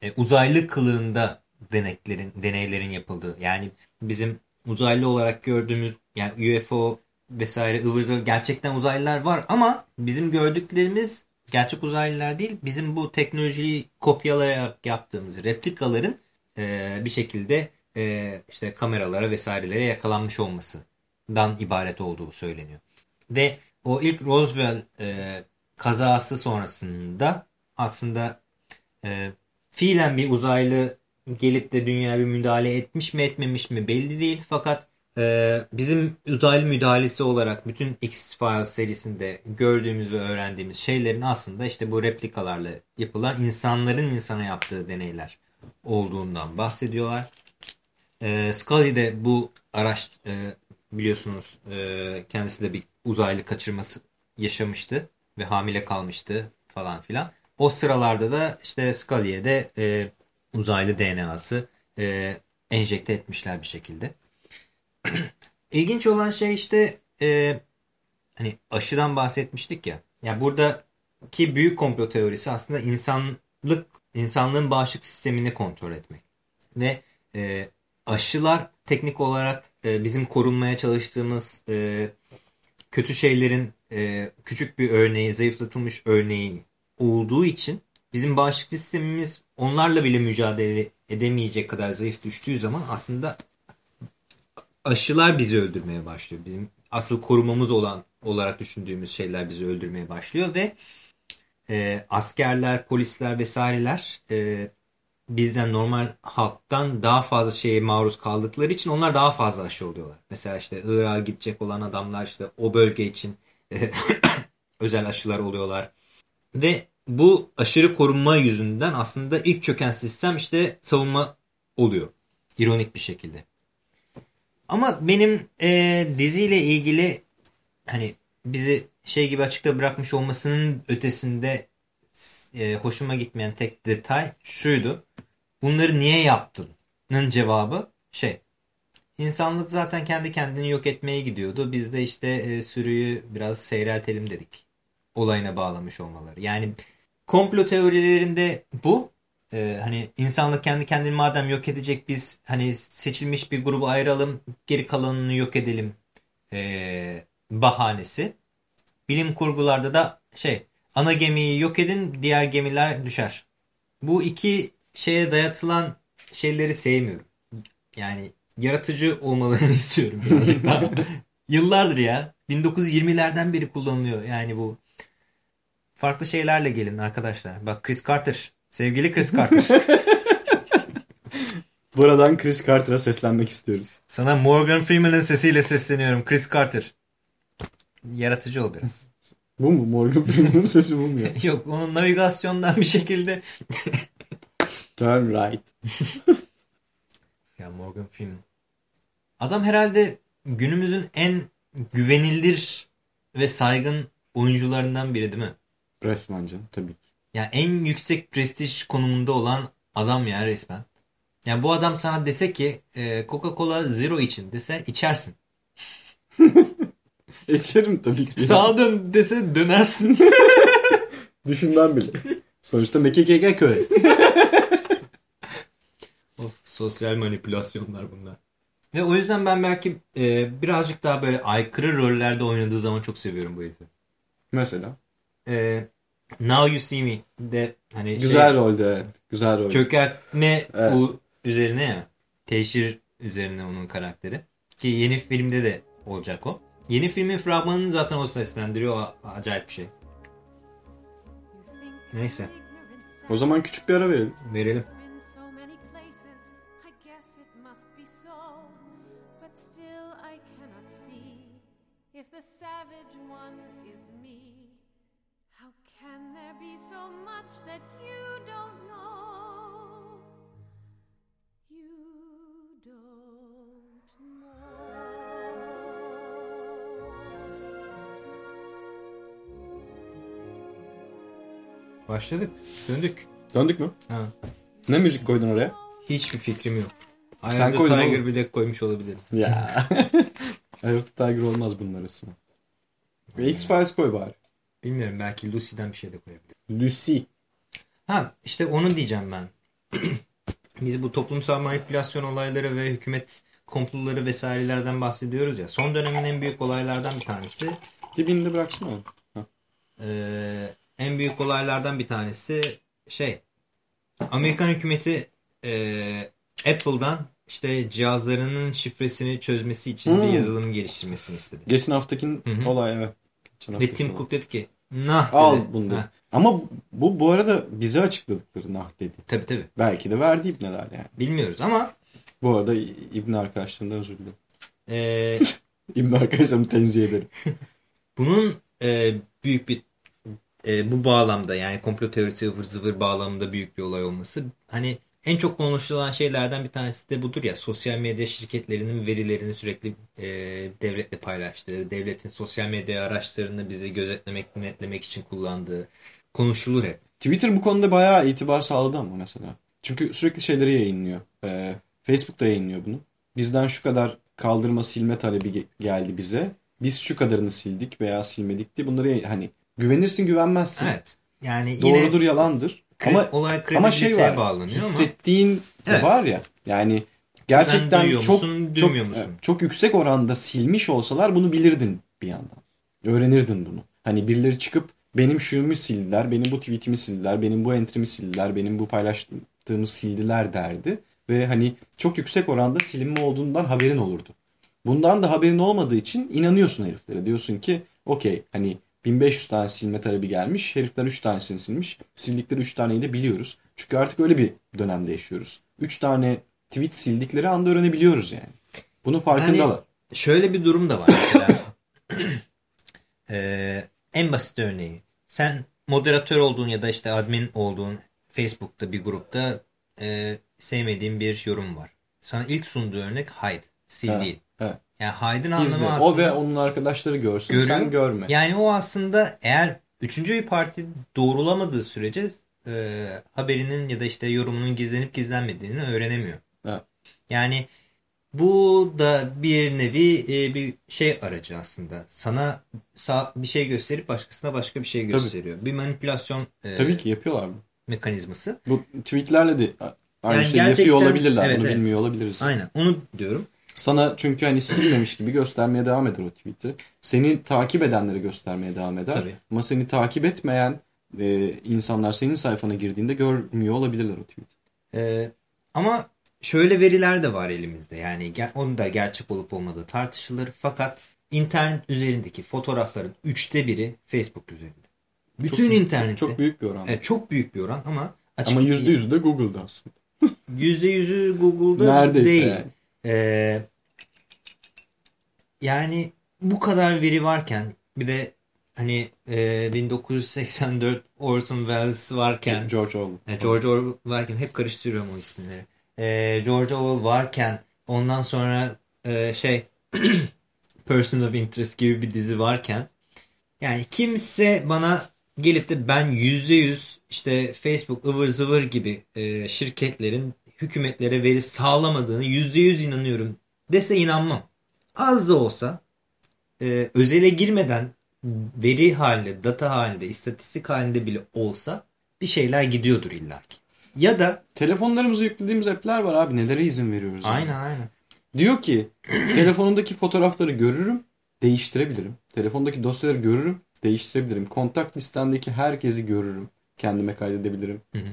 e, uzaylı kılığında deneklerin, deneylerin yapıldığı. Yani bizim uzaylı olarak gördüğümüz yani UFO vesaire ıvır zıvır gerçekten uzaylılar var ama bizim gördüklerimiz gerçek uzaylılar değil. Bizim bu teknolojiyi kopyalayarak yaptığımız replikaların e, bir şekilde e, işte kameralara vesairelere yakalanmış olmasından ibaret olduğu söyleniyor. Ve o ilk Roswell e, kazası sonrasında aslında e, fiilen bir uzaylı gelip de dünyaya bir müdahale etmiş mi etmemiş mi belli değil. Fakat e, bizim uzaylı müdahalesi olarak bütün X-Files serisinde gördüğümüz ve öğrendiğimiz şeylerin aslında işte bu replikalarla yapılan insanların insana yaptığı deneyler olduğundan bahsediyorlar. E, Scully de bu araç e, biliyorsunuz e, kendisi de bir uzaylı kaçırması yaşamıştı ve hamile kalmıştı falan filan. O sıralarda da işte Scully'e de e, uzaylı DNA'sı e, enjekte etmişler bir şekilde. İlginç olan şey işte e, hani aşıdan bahsetmiştik ya. Yani buradaki büyük komplo teorisi aslında insanlık insanlığın bağışıklık sistemini kontrol etmek. Ve e, aşılar teknik olarak e, bizim korunmaya çalıştığımız e, kötü şeylerin e, küçük bir örneği, zayıflatılmış örneği olduğu için bizim bağışıklık sistemimiz onlarla bile mücadele edemeyecek kadar zayıf düştüğü zaman aslında aşılar bizi öldürmeye başlıyor. Bizim asıl korumamız olan olarak düşündüğümüz şeyler bizi öldürmeye başlıyor ve e, askerler, polisler vesaireler e, bizden normal halktan daha fazla şeye maruz kaldıkları için onlar daha fazla aşı oluyorlar. Mesela işte Irak'a gidecek olan adamlar işte o bölge için e, özel aşılar oluyorlar. Ve bu aşırı korunma yüzünden aslında ilk çöken sistem işte savunma oluyor. İronik bir şekilde. Ama benim e, diziyle ilgili hani bizi şey gibi açıkta bırakmış olmasının ötesinde e, hoşuma gitmeyen tek detay şuydu. Bunları niye yaptın'ın cevabı şey. İnsanlık zaten kendi kendini yok etmeye gidiyordu. Biz de işte e, sürüyü biraz seyreltelim dedik. Olayına bağlamış olmaları. Yani komplo teorilerinde bu. Ee, hani insanlık kendi kendini madem yok edecek biz hani seçilmiş bir grubu ayıralım geri kalanını yok edelim ee, bahanesi. Bilim kurgularda da şey ana gemiyi yok edin diğer gemiler düşer. Bu iki şeye dayatılan şeyleri sevmiyorum. Yani yaratıcı olmalarını istiyorum birazcık daha. Yıllardır ya. 1920'lerden beri kullanılıyor yani bu. Farklı şeylerle gelin arkadaşlar. Bak Chris Carter. Sevgili Chris Carter. Buradan Chris Carter'a seslenmek istiyoruz. Sana Morgan Freeman'ın sesiyle sesleniyorum. Chris Carter. Yaratıcı ol biraz. Bu mu? Morgan Freeman'ın sesi bu mu ya? Yok onun navigasyondan bir şekilde. Turn right. ya Morgan Freeman. Adam herhalde günümüzün en güvenilir ve saygın oyuncularından biri değil mi? Resmen canım tabii ki. Yani en yüksek prestij konumunda olan adam ya resmen. Yani bu adam sana dese ki e, Coca-Cola Zero için dese içersin. İçerim tabii ki. Sağa dön dese dönersin. Düşünmem bile. Sonuçta MKKK köy. Sosyal manipülasyonlar bunlar. Ve o yüzden ben belki e, birazcık daha böyle aykırı rollerde oynadığı zaman çok seviyorum bu herifi. Mesela? E, Now You See Me de hani Güzel şey, rolde. Güzel rolde. Çökertme Evet. bu üzerine ya. Teşhir üzerine onun karakteri. Ki yeni filmde de olacak o. Yeni filmin fragmanını zaten o seslendiriyor. O acayip bir şey. Neyse. O zaman küçük bir ara verelim. Verelim. That you don't know? don't know. Başladık. Döndük. Döndük mü? Ha. Ne müzik koydun oraya? Hiçbir fikrim yok. Sen Sen koydun Tiger oğlum. bile koymuş olabilirim. Ya. The Tiger olmaz bunun arasına. Ve X-Files koy bari. Bilmiyorum belki Lucy'den bir şey de koyabilirim. Lucy. Ha işte onu diyeceğim ben. Biz bu toplumsal manipülasyon olayları ve hükümet komploları vesairelerden bahsediyoruz ya. Son dönemin en büyük olaylardan bir tanesi Dibinde bıraksana onu. Ee, en büyük olaylardan bir tanesi şey Amerikan hükümeti e, Apple'dan işte cihazlarının şifresini çözmesi için bir Hmm. yazılım geliştirmesini istedi. Geçen haftakin Hı hı. olay evet. Geçen Ve haftaki Tim. Cook dedi ki nah Al dedi. bunu dedi. Ama bu bu arada bize açıkladıkları nah dedi. tabii tabii. Belki de verdi ibneler yani. Bilmiyoruz ama Bu arada İbni arkadaşlarımdan özür dilerim. e, İbni arkadaşlarımı tenzih ederim. bunun e, büyük bir e, bu bağlamda yani komplo teorisi ıvır zıvır bağlamında büyük bir olay olması hani en çok konuşulan şeylerden bir tanesi de budur ya sosyal medya şirketlerinin verilerini sürekli e, devletle paylaştığı, devletin sosyal medya araçlarını bizi gözetlemek, denetlemek için kullandığı konuşulur hep. Twitter bu konuda bayağı itibar sağladı ama mesela. Çünkü sürekli şeyleri yayınlıyor. Ee, Facebook da yayınlıyor bunu. Bizden şu kadar kaldırma silme talebi ge- geldi bize. Biz şu kadarını sildik veya silmedik diye bunları hani güvenirsin güvenmezsin. Evet. Yani yine Doğrudur yalandır. Ama olay ama şey var. bağlanıyor Hissettiğin Evet. var ya. Yani gerçekten çok çok musun? çok yüksek oranda silmiş olsalar bunu bilirdin bir yandan. Öğrenirdin bunu. Hani birileri çıkıp benim şuyumu sildiler, benim bu tweetimi sildiler, benim bu entry'mi sildiler, benim bu paylaştığımı sildiler derdi. Ve hani çok yüksek oranda silinme olduğundan haberin olurdu. Bundan da haberin olmadığı için inanıyorsun heriflere. Diyorsun ki okey hani 1500 tane silme talebi gelmiş. Herifler 3 tanesini silmiş. Sildikleri 3 taneyi de biliyoruz. Çünkü artık öyle bir dönemde yaşıyoruz. 3 tane tweet sildikleri anda öğrenebiliyoruz yani. Bunun farkındalar. Şöyle bir durum da var mesela. Ee, en basit örneği. Sen moderatör olduğun ya da işte admin olduğun Facebook'ta bir grupta e, sevmediğin bir yorum var. Sana ilk sunduğu örnek hide. Sil Evet, değil. evet. Yani hide'ın anlamı aslında. O ve onun arkadaşları görsün Görüyor. sen görme. Yani o aslında eğer üçüncü bir parti doğrulamadığı sürece e, haberinin ya da işte yorumunun gizlenip gizlenmediğini öğrenemiyor. Evet. Yani bu da bir nevi e, bir şey aracı aslında. Sana sağ, bir şey gösterip başkasına başka bir şey gösteriyor. Bir manipülasyon e, Tabii ki yapıyorlar bunu. mekanizması. Bu tweetlerle de aynı Yani şeyi yapıyor olabilirler. evet, Bunu evet. bilmiyor olabiliriz. Aynen onu diyorum. Sana çünkü hani silmemiş gibi göstermeye devam eder o tweet'i. Seni takip edenleri göstermeye devam eder. Tabii. Ama seni takip etmeyen e, insanlar senin sayfana girdiğinde görmüyor olabilirler o tweet'i. Ee, ama şöyle veriler de var elimizde. Yani onun da gerçek olup olmadığı tartışılır. Fakat internet üzerindeki fotoğrafların üçte biri Facebook üzerinde. Bütün Çok- internette. Çok büyük bir oran. Evet, çok büyük bir oran ama açık, Ama yüzde yüzü de Google'da aslında. yüzde yüzü Google'da Neredeyse değil. yani. Ee, yani bu kadar veri varken bir de hani e, 1984 Orson Welles varken George Orwell. e, George Orwell varken hep karıştırıyorum o isimleri. E, George Orwell varken ondan sonra e, şey Person of Interest gibi bir dizi varken yani kimse bana gelip de ben yüzde yüz işte Facebook ıvır zıvır gibi e, şirketlerin hükümetlere veri sağlamadığını yüzde yüz inanıyorum dese inanmam. Az da olsa e, özele girmeden veri halinde, data halinde, istatistik halinde bile olsa bir şeyler gidiyordur illaki. Ya da Telefonlarımıza yüklediğimiz app'ler var abi. Nelere izin veriyoruz? yani? aynen aynen. Diyor ki telefonundaki fotoğrafları görürüm, değiştirebilirim. Telefondaki dosyaları görürüm, değiştirebilirim. Kontak listendeki herkesi görürüm. Kendime kaydedebilirim. Hı hı.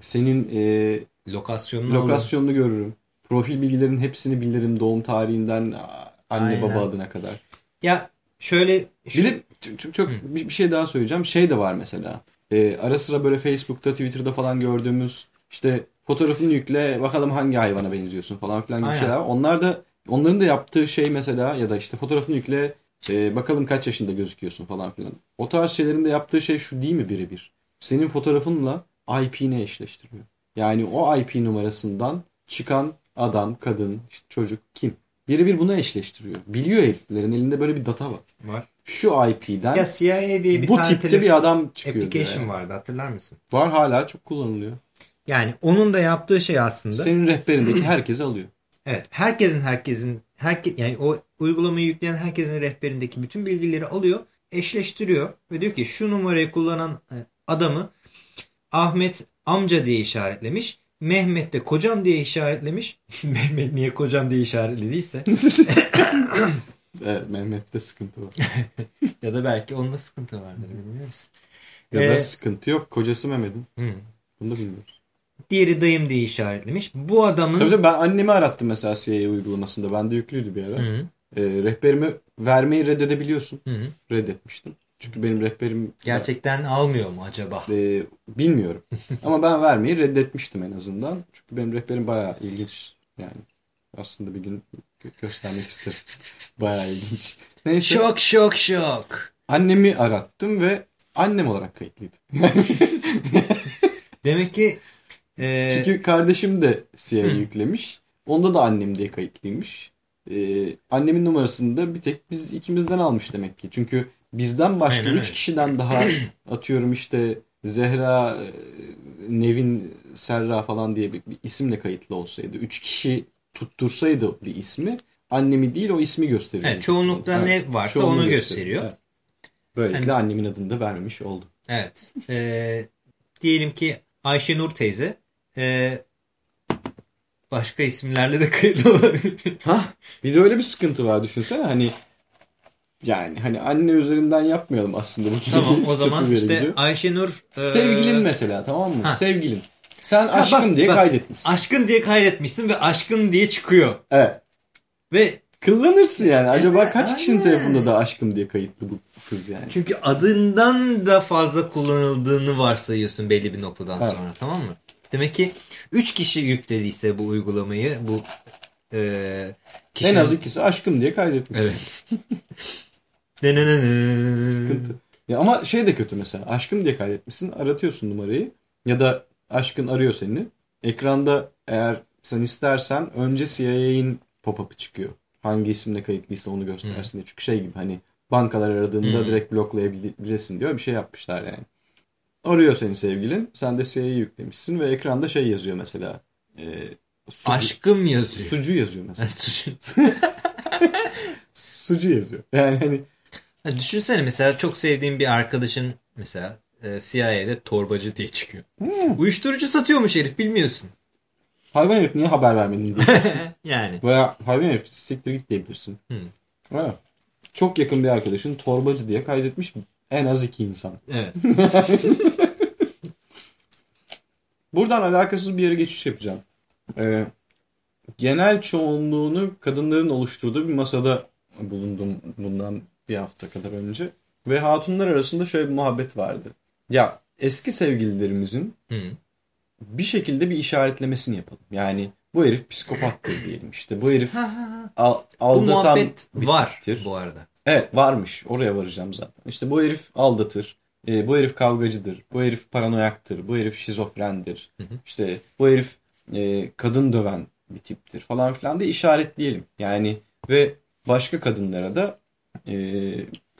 Senin e, Lokasyonunu lokasyonunu görürüm. Profil bilgilerin hepsini bilirim. Doğum tarihinden anne Aynen. baba adına kadar. Ya şöyle şu, Bir de çok, çok, bir şey daha söyleyeceğim. Şey de var mesela. E, ara sıra böyle Facebook'ta, Twitter'da falan gördüğümüz işte fotoğrafını yükle bakalım hangi hayvana benziyorsun falan filan gibi Aynen. şeyler. Onlar da onların da yaptığı şey mesela ya da işte fotoğrafını yükle e, bakalım kaç yaşında gözüküyorsun falan filan. O tarz şeylerin de yaptığı şey şu değil mi birebir? Senin fotoğrafınla IP'ne eşleştiriyor. Yani o IP numarasından çıkan adam, kadın, işte çocuk kim? Birebir bunu eşleştiriyor. Biliyor heriflerin elinde böyle bir data var. Var. Şu IP'den Ya CIA diye bir bu tane tipte bir adam çıkıyor. application diyor vardı hatırlar mısın? yani. Var hala çok kullanılıyor. Yani onun da yaptığı şey aslında. Senin rehberindeki herkesi alıyor. Evet. Herkesin herkesin herke, yani o uygulamayı yükleyen herkesin rehberindeki bütün bilgileri alıyor, eşleştiriyor ve diyor ki şu numarayı kullanan e, adamı Ahmet amca diye işaretlemiş. Mehmet de kocam diye işaretlemiş. Mehmet niye kocam diye işaretlediyse Evet Mehmet'te sıkıntı var. ya da belki onda sıkıntı vardır bilmiyor musun? Ya da Ee, sıkıntı yok. Kocası Mehmet'in. Hı. Bunu da bilmiyoruz. Diğeri dayım diye işaretlemiş. Bu adamın Tabii tabii ben annemi arattım mesela CIA uygulamasında. Bende yüklüydü bir ara. Hı, Ee, rehberimi vermeyi reddedebiliyorsun. hı. Reddetmiştim. Çünkü benim rehberim gerçekten almıyor mu acaba? e, bilmiyorum. Ama ben vermeyi reddetmiştim en azından. Çünkü benim rehberim bayağı ilginç. Yani aslında bir gün gö- göstermek isterim. bayağı ilginç. Neyse. Şok şok şok. Annemi arattım ve annem olarak kayıtlıydı. Demek ki e, Çünkü kardeşim de CIA yüklemiş. Onda da annem diye kayıtlıymış. Ee, annemin numarasını da bir tek biz ikimizden almış demek ki. Çünkü bizden başka Aynen üç öyle. kişiden daha atıyorum işte Zehra, e, Nevin, Serra falan diye bir, bir isimle kayıtlı olsaydı. Üç kişi tuttursaydı bir ismi annemi değil o ismi gösteriyor. Evet, çoğunlukta ne varsa onu gösteriyor. Evet. Böylelikle Hani- annemin adını da vermemiş oldu. Evet. Ee, diyelim ki Ayşenur teyze ee, başka isimlerle de kayıtlı olabilir. Ha, bir de öyle bir sıkıntı var düşünsene hani yani hani anne üzerinden yapmayalım aslında. Bu tamam o zaman işte. Ayşenur ee, Sevgilin mesela tamam mı? Ha. Sevgilin. Sen Ha, aşkım bak, diye bak. kaydetmişsin. aşkın diye kaydetmişsin ve aşkın diye çıkıyor. Evet. Ve Kullanırsın yani. Acaba Evet, kaç kişinin aynen. telefonunda da aşkım diye kayıtlı bu kız yani. çünkü adından da fazla kullanıldığını varsayıyorsun belli bir noktadan Evet. sonra tamam mı? Demek ki 3 kişi yüklediyse bu uygulamayı bu ee, kişinin... En az ikisi aşkım diye kaydetmiş. Evet. Denenene. Sıkıntı. Ya ama şey de kötü mesela. Aşkım diye kaydetmişsin. Aratıyorsun numarayı. Ya da aşkın arıyor seni. Ekranda eğer sen istersen önce CIA'in pop-up'ı çıkıyor. Hangi isimle kayıtlıysa onu göstersin diye. Çünkü şey gibi hani bankalar aradığında Hmm. direkt bloklayabilirsin diyor. Bir şey yapmışlar yani. Arıyor seni sevgilin. Sen de CIA'yı yüklemişsin ve ekranda şey yazıyor mesela. E, sucu, Aşkım yazıyor. Sucu yazıyor mesela. Sucu yazıyor. Yani hani Ha, Düşünsene mesela çok sevdiğin bir arkadaşın mesela e, CIA'de torbacı diye çıkıyor. Hmm. Uyuşturucu satıyormuş herif bilmiyorsun. hayvan herif niye haber vermedin diye. yani. Veya hayvan herif siktir git diyebilirsin. Hı. Evet. Çok yakın bir arkadaşın torbacı diye kaydetmiş en az iki insan. Evet. Buradan alakasız bir yere geçiş yapacağım. Ee, genel çoğunluğunu kadınların oluşturduğu bir masada bulundum bundan bir hafta kadar önce. Ve hatunlar arasında şöyle bir muhabbet vardı. Ya eski sevgililerimizin Hı. bir şekilde bir işaretlemesini yapalım. Yani bu herif psikopattır diyelim işte. Bu herif Ha, ha, ha. al- Bu aldatan muhabbet var bu arada. Evet varmış. Oraya varacağım zaten. İşte bu herif aldatır. E, bu herif kavgacıdır. Bu herif paranoyaktır. Bu herif şizofrendir. Hı hı. İşte bu herif e, kadın döven bir tiptir falan filan diye işaretleyelim. Yani ve başka kadınlara da e,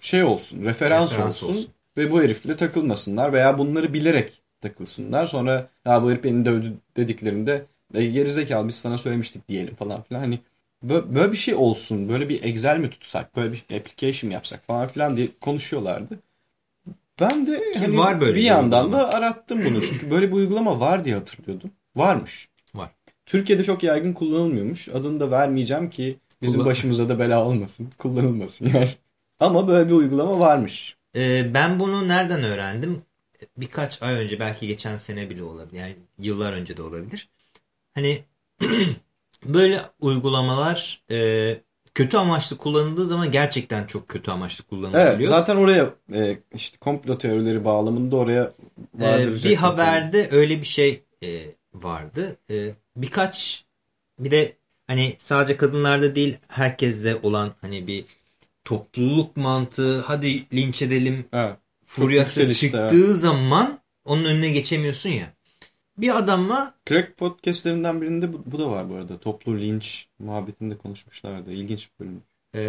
şey olsun, referans, Referans olsun, olsun. ve bu herifle takılmasınlar veya bunları bilerek takılsınlar. Sonra ya bu herif beni dövdü dediklerinde e, gerizekalı biz sana söylemiştik diyelim falan filan. Hani Bö- böyle bir şey olsun, böyle bir Excel mi tutsak, böyle bir application yapsak falan filan diye konuşuyorlardı. Ben de Ki hani var böyle bir bir yandan uygulama. da arattım bunu. Çünkü böyle bir uygulama var diye hatırlıyordum. Varmış. Var. Türkiye'de çok yaygın kullanılmıyormuş. Adını da vermeyeceğim ki bizim Kullan- başımıza da bela olmasın. Kullanılmasın yani. Ama böyle bir uygulama varmış. Ee, ben bunu nereden öğrendim? Birkaç ay önce belki geçen sene bile olabilir. Yani yıllar önce de olabilir. Hani böyle uygulamalar e, kötü amaçlı kullanıldığı zaman gerçekten çok kötü amaçlı kullanılabiliyor. Evet zaten oraya e, işte komplo teorileri bağlamında oraya Ee, vardıracak. bir haberde öyle bir şey e, vardı. E, birkaç bir de hani sadece kadınlarda değil herkeste olan hani bir topluluk mantığı hadi linç edelim Evet. furyası çıktığı zaman onun önüne geçemiyorsun ya. bir adamla Crack podcastlerinden birinde bu, bu da var bu arada. Toplu linç muhabbetinde konuşmuşlardı. İlginç bir bölüm. e,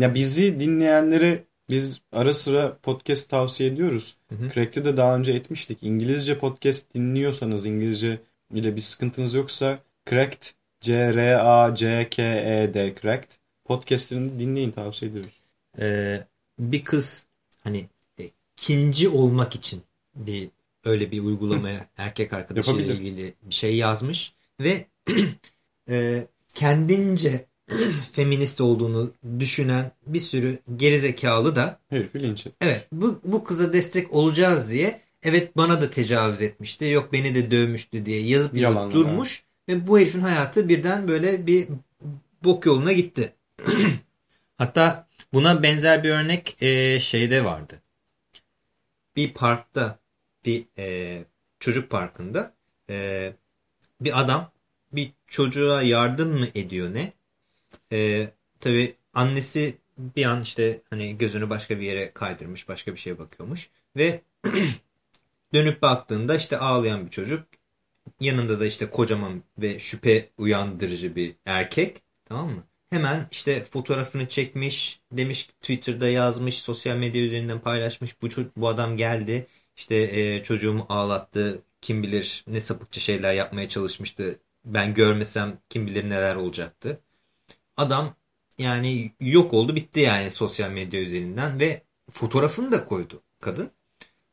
Ya bizi dinleyenlere biz ara sıra podcast tavsiye ediyoruz. Hı hı. Crack'te de daha önce etmiştik. İngilizce podcast dinliyorsanız İngilizce ile bir sıkıntınız yoksa Cracked C-R-A-C-K-E-D Cracked podcastlerini dinleyin tavsiye ediyoruz. e, bir kız hani e, ikinci olmak için bir öyle bir uygulamaya erkek arkadaşıyla Yapabilir. ilgili bir şey yazmış ve e, kendince feminist olduğunu düşünen bir sürü gerizekalı da Herifi linç et. evet bu, bu kıza destek olacağız diye evet bana da tecavüz etmişti yok beni de dövmüştü diye yazıp yazıp Yalan, durmuş ve bu herifin hayatı birden böyle bir bok yoluna gitti. Hatta buna benzer bir örnek e, şeyde vardı. Bir parkta bir e, çocuk parkında e, bir adam bir çocuğa yardım mı ediyor ne? E, tabii annesi bir an işte hani gözünü başka bir yere kaydırmış başka bir şeye bakıyormuş ve dönüp baktığında işte ağlayan bir çocuk yanında da işte kocaman ve şüphe uyandırıcı bir erkek tamam mı? Hemen işte fotoğrafını çekmiş demiş Twitter'da yazmış sosyal medya üzerinden paylaşmış bu, bu adam geldi işte e, çocuğumu ağlattı kim bilir ne sapıkça şeyler yapmaya çalışmıştı ben görmesem kim bilir neler olacaktı. Adam yani yok oldu bitti yani sosyal medya üzerinden ve fotoğrafını da koydu kadın.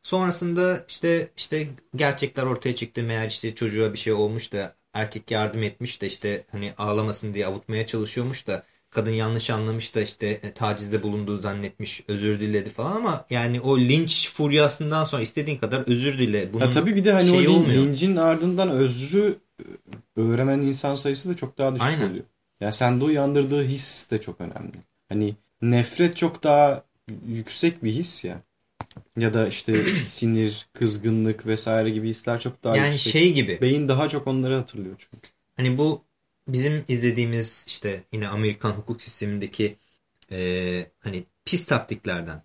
Sonrasında işte işte gerçekler ortaya çıktı. Meğer işte çocuğa bir şey olmuş da erkek yardım etmiş de işte hani ağlamasın diye avutmaya çalışıyormuş da kadın yanlış anlamış da işte e, tacizde bulunduğu zannetmiş özür diledi falan ama yani o linç furyasından sonra istediğin kadar özür dile. Bunun Ya tabii bir de hani o lin- olmuyor. lincin ardından özrü e, öğrenen insan sayısı da çok daha düşük Aynen. oluyor. Ya sende uyandırdığı his de çok önemli. Hani nefret çok daha yüksek bir his ya. Ya da işte sinir, kızgınlık vesaire gibi hisler çok daha Yani yüksek. şey gibi Beyin daha çok onları hatırlıyor çünkü. Hani bu bizim izlediğimiz işte yine Amerikan hukuk sistemindeki eee, hani pis taktiklerden.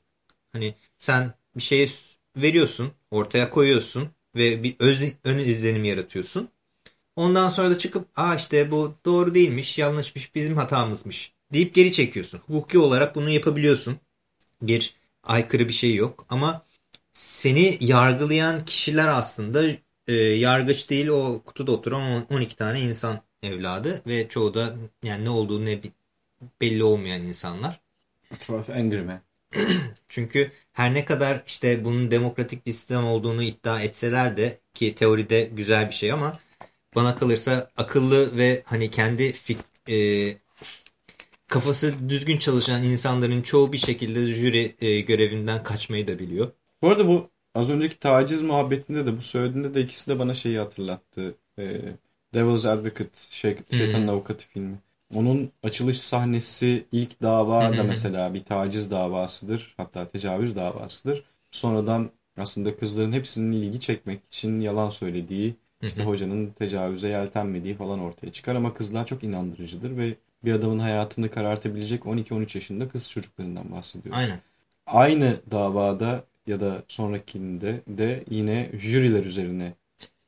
Hani sen bir şeye veriyorsun, ortaya koyuyorsun ve bir öz, ön izlenim yaratıyorsun. Ondan sonra da çıkıp aa işte bu doğru değilmiş, yanlışmış, bizim hatamızmış deyip geri çekiyorsun. Hukuki olarak bunu yapabiliyorsun. Bir aykırı bir şey yok ama seni yargılayan kişiler aslında e, yargıç değil o kutuda oturan on- 12 tane insan evladı ve çoğu da yani ne olduğu ne belli olmayan insanlar. 12 Angry. Çünkü her ne kadar işte bunun demokratik bir sistem olduğunu iddia etseler de ki teoride güzel bir şey ama bana kalırsa akıllı ve hani kendi fik- e, kafası düzgün çalışan insanların çoğu bir şekilde jüri e, görevinden kaçmayı da biliyor. Bu arada bu az önceki taciz muhabbetinde de bu söylediğinde de ikisi de bana şeyi hatırlattı. Ee, Devil's Advocate, şey, Şeytanın Avukatı filmi. Onun açılış sahnesi ilk dava da mesela bir taciz davasıdır. Hatta tecavüz davasıdır. Sonradan aslında kızların hepsinin ilgi çekmek için yalan söylediği, işte hocanın tecavüze yeltenmediği falan ortaya çıkar. Ama kızlar çok inandırıcıdır ve bir adamın hayatını karartabilecek 12-13 yaşında kız çocuklarından bahsediyoruz. Aynen. Aynı davada ya da sonrakinde de yine jüriler üzerine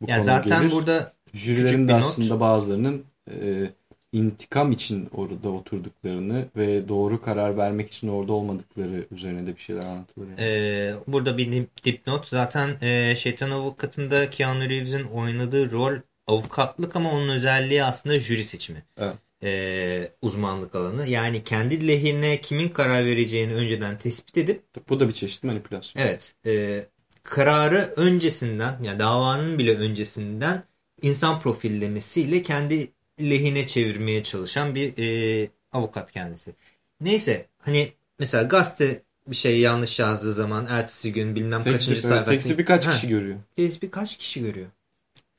bu Ya konu zaten gelir. burada Jürilerin de bir not. aslında bazılarının e, intikam için orada oturduklarını ve doğru karar vermek için orada olmadıkları üzerine de bir şeyler anlatılır. Yani. Ee, burada bir dip- dipnot. Zaten e, Şeytan Avukatı'nda Keanu Reeves'in oynadığı rol avukatlık ama onun özelliği aslında jüri seçimi. Evet. Ee, uzmanlık alanı. Yani kendi lehine kimin karar vereceğini önceden tespit edip Bu da bir çeşit manipülasyon. evet e, kararı öncesinden yani davanın bile öncesinden insan profillemesiyle kendi lehine çevirmeye çalışan bir e, avukat kendisi. Neyse hani mesela gazete bir şey yanlış yazdığı zaman ertesi gün bilmem kaçıncı Teksi, sayfa. teksi birkaç Ha, kişi görüyor. Teksi birkaç kişi görüyor.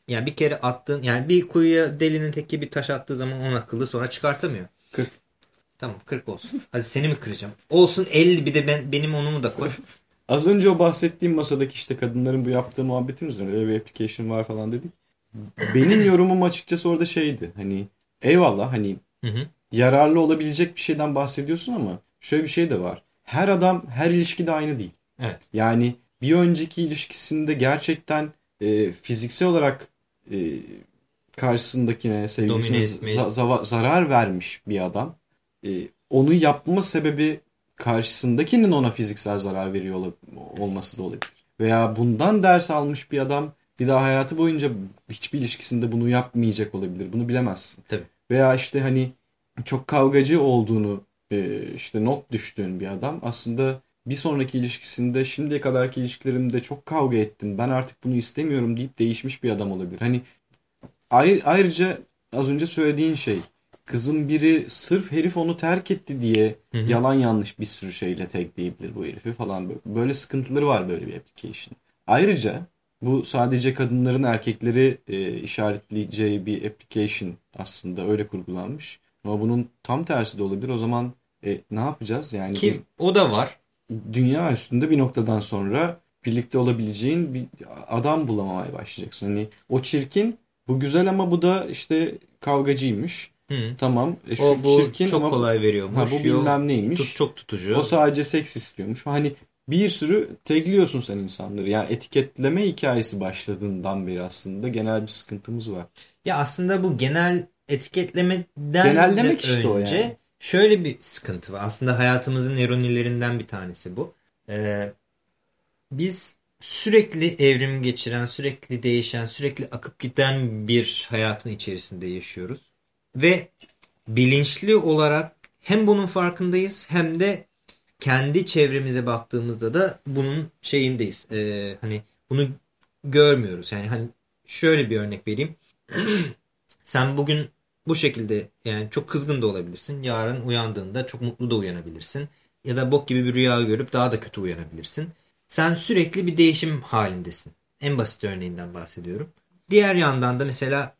Yani bir kere attığın yani bir kuyuya delinin teki bir taş attığı zaman on akıllı sonra çıkartamıyor. 40. Tamam 40 olsun. Hadi seni mi kıracağım? Olsun 50 bir de ben benim onumu da koy. Az önce o bahsettiğim masadaki işte kadınların bu yaptığı muhabbetin üzerine öyle bir application var falan dedik. Benim yorumum açıkçası orada şeydi. Hani eyvallah hani Hı hı. yararlı olabilecek bir şeyden bahsediyorsun ama şöyle bir şey de var. Her adam her ilişkide aynı değil. Evet. Yani bir önceki ilişkisinde gerçekten e, fiziksel olarak e, karşısındakine sevgilisine za- zarar vermiş bir adam. E, onu yapma sebebi karşısındakinin ona fiziksel zarar veriyor ol- olması da olabilir. Veya bundan ders almış bir adam bir daha hayatı boyunca hiçbir ilişkisinde bunu yapmayacak olabilir. Bunu bilemezsin. Tabii. Veya işte hani çok kavgacı olduğunu e, işte not düştüğün bir adam aslında bir sonraki ilişkisinde şimdiye kadarki ilişkilerimde çok kavga ettim. Ben artık bunu istemiyorum deyip değişmiş bir adam olabilir. Hani ayr- ayrıca az önce söylediğin şey kızın biri sırf herif onu terk etti diye Hı hı. yalan yanlış bir sürü şeyle tagleyebilir bu herifi falan. Böyle sıkıntıları var böyle bir application. Ayrıca bu sadece kadınların erkekleri e, işaretleyeceği bir application aslında öyle kurgulanmış. Ama bunun tam tersi de olabilir. O zaman e, ne yapacağız? Yani Ki o da var. Dünya üstünde bir noktadan sonra birlikte olabileceğin bir adam bulamamaya başlayacaksın. Hani o çirkin, bu güzel ama bu da işte kavgacıymış. Hı. Tamam. E, şu O bu çirkin çok ama kolay veriyormuş. Ha, bu bilmem neymiş. tut- çok tutucu. o sadece seks istiyormuş. Hani bir sürü tagliyorsun sen insanları. Yani etiketleme hikayesi başladığından beri aslında genel bir sıkıntımız var. Ya aslında bu genel etiketlemeden Genellemek işte o önce yani. Şöyle bir sıkıntı var. Aslında hayatımızın ironilerinden bir tanesi bu. Ee, biz sürekli evrim geçiren, sürekli değişen, sürekli akıp giden bir hayatın içerisinde yaşıyoruz. Ve bilinçli olarak hem bunun farkındayız hem de kendi çevremize baktığımızda da bunun şeyindeyiz. Ee, hani bunu görmüyoruz. Yani hani şöyle bir örnek vereyim. Sen bugün bu şekilde yani çok kızgın da olabilirsin. Yarın uyandığında çok mutlu da uyanabilirsin. Ya da bok gibi bir rüya görüp daha da kötü uyanabilirsin. Sen sürekli bir değişim halindesin. En basit örneğinden bahsediyorum. Diğer yandan da mesela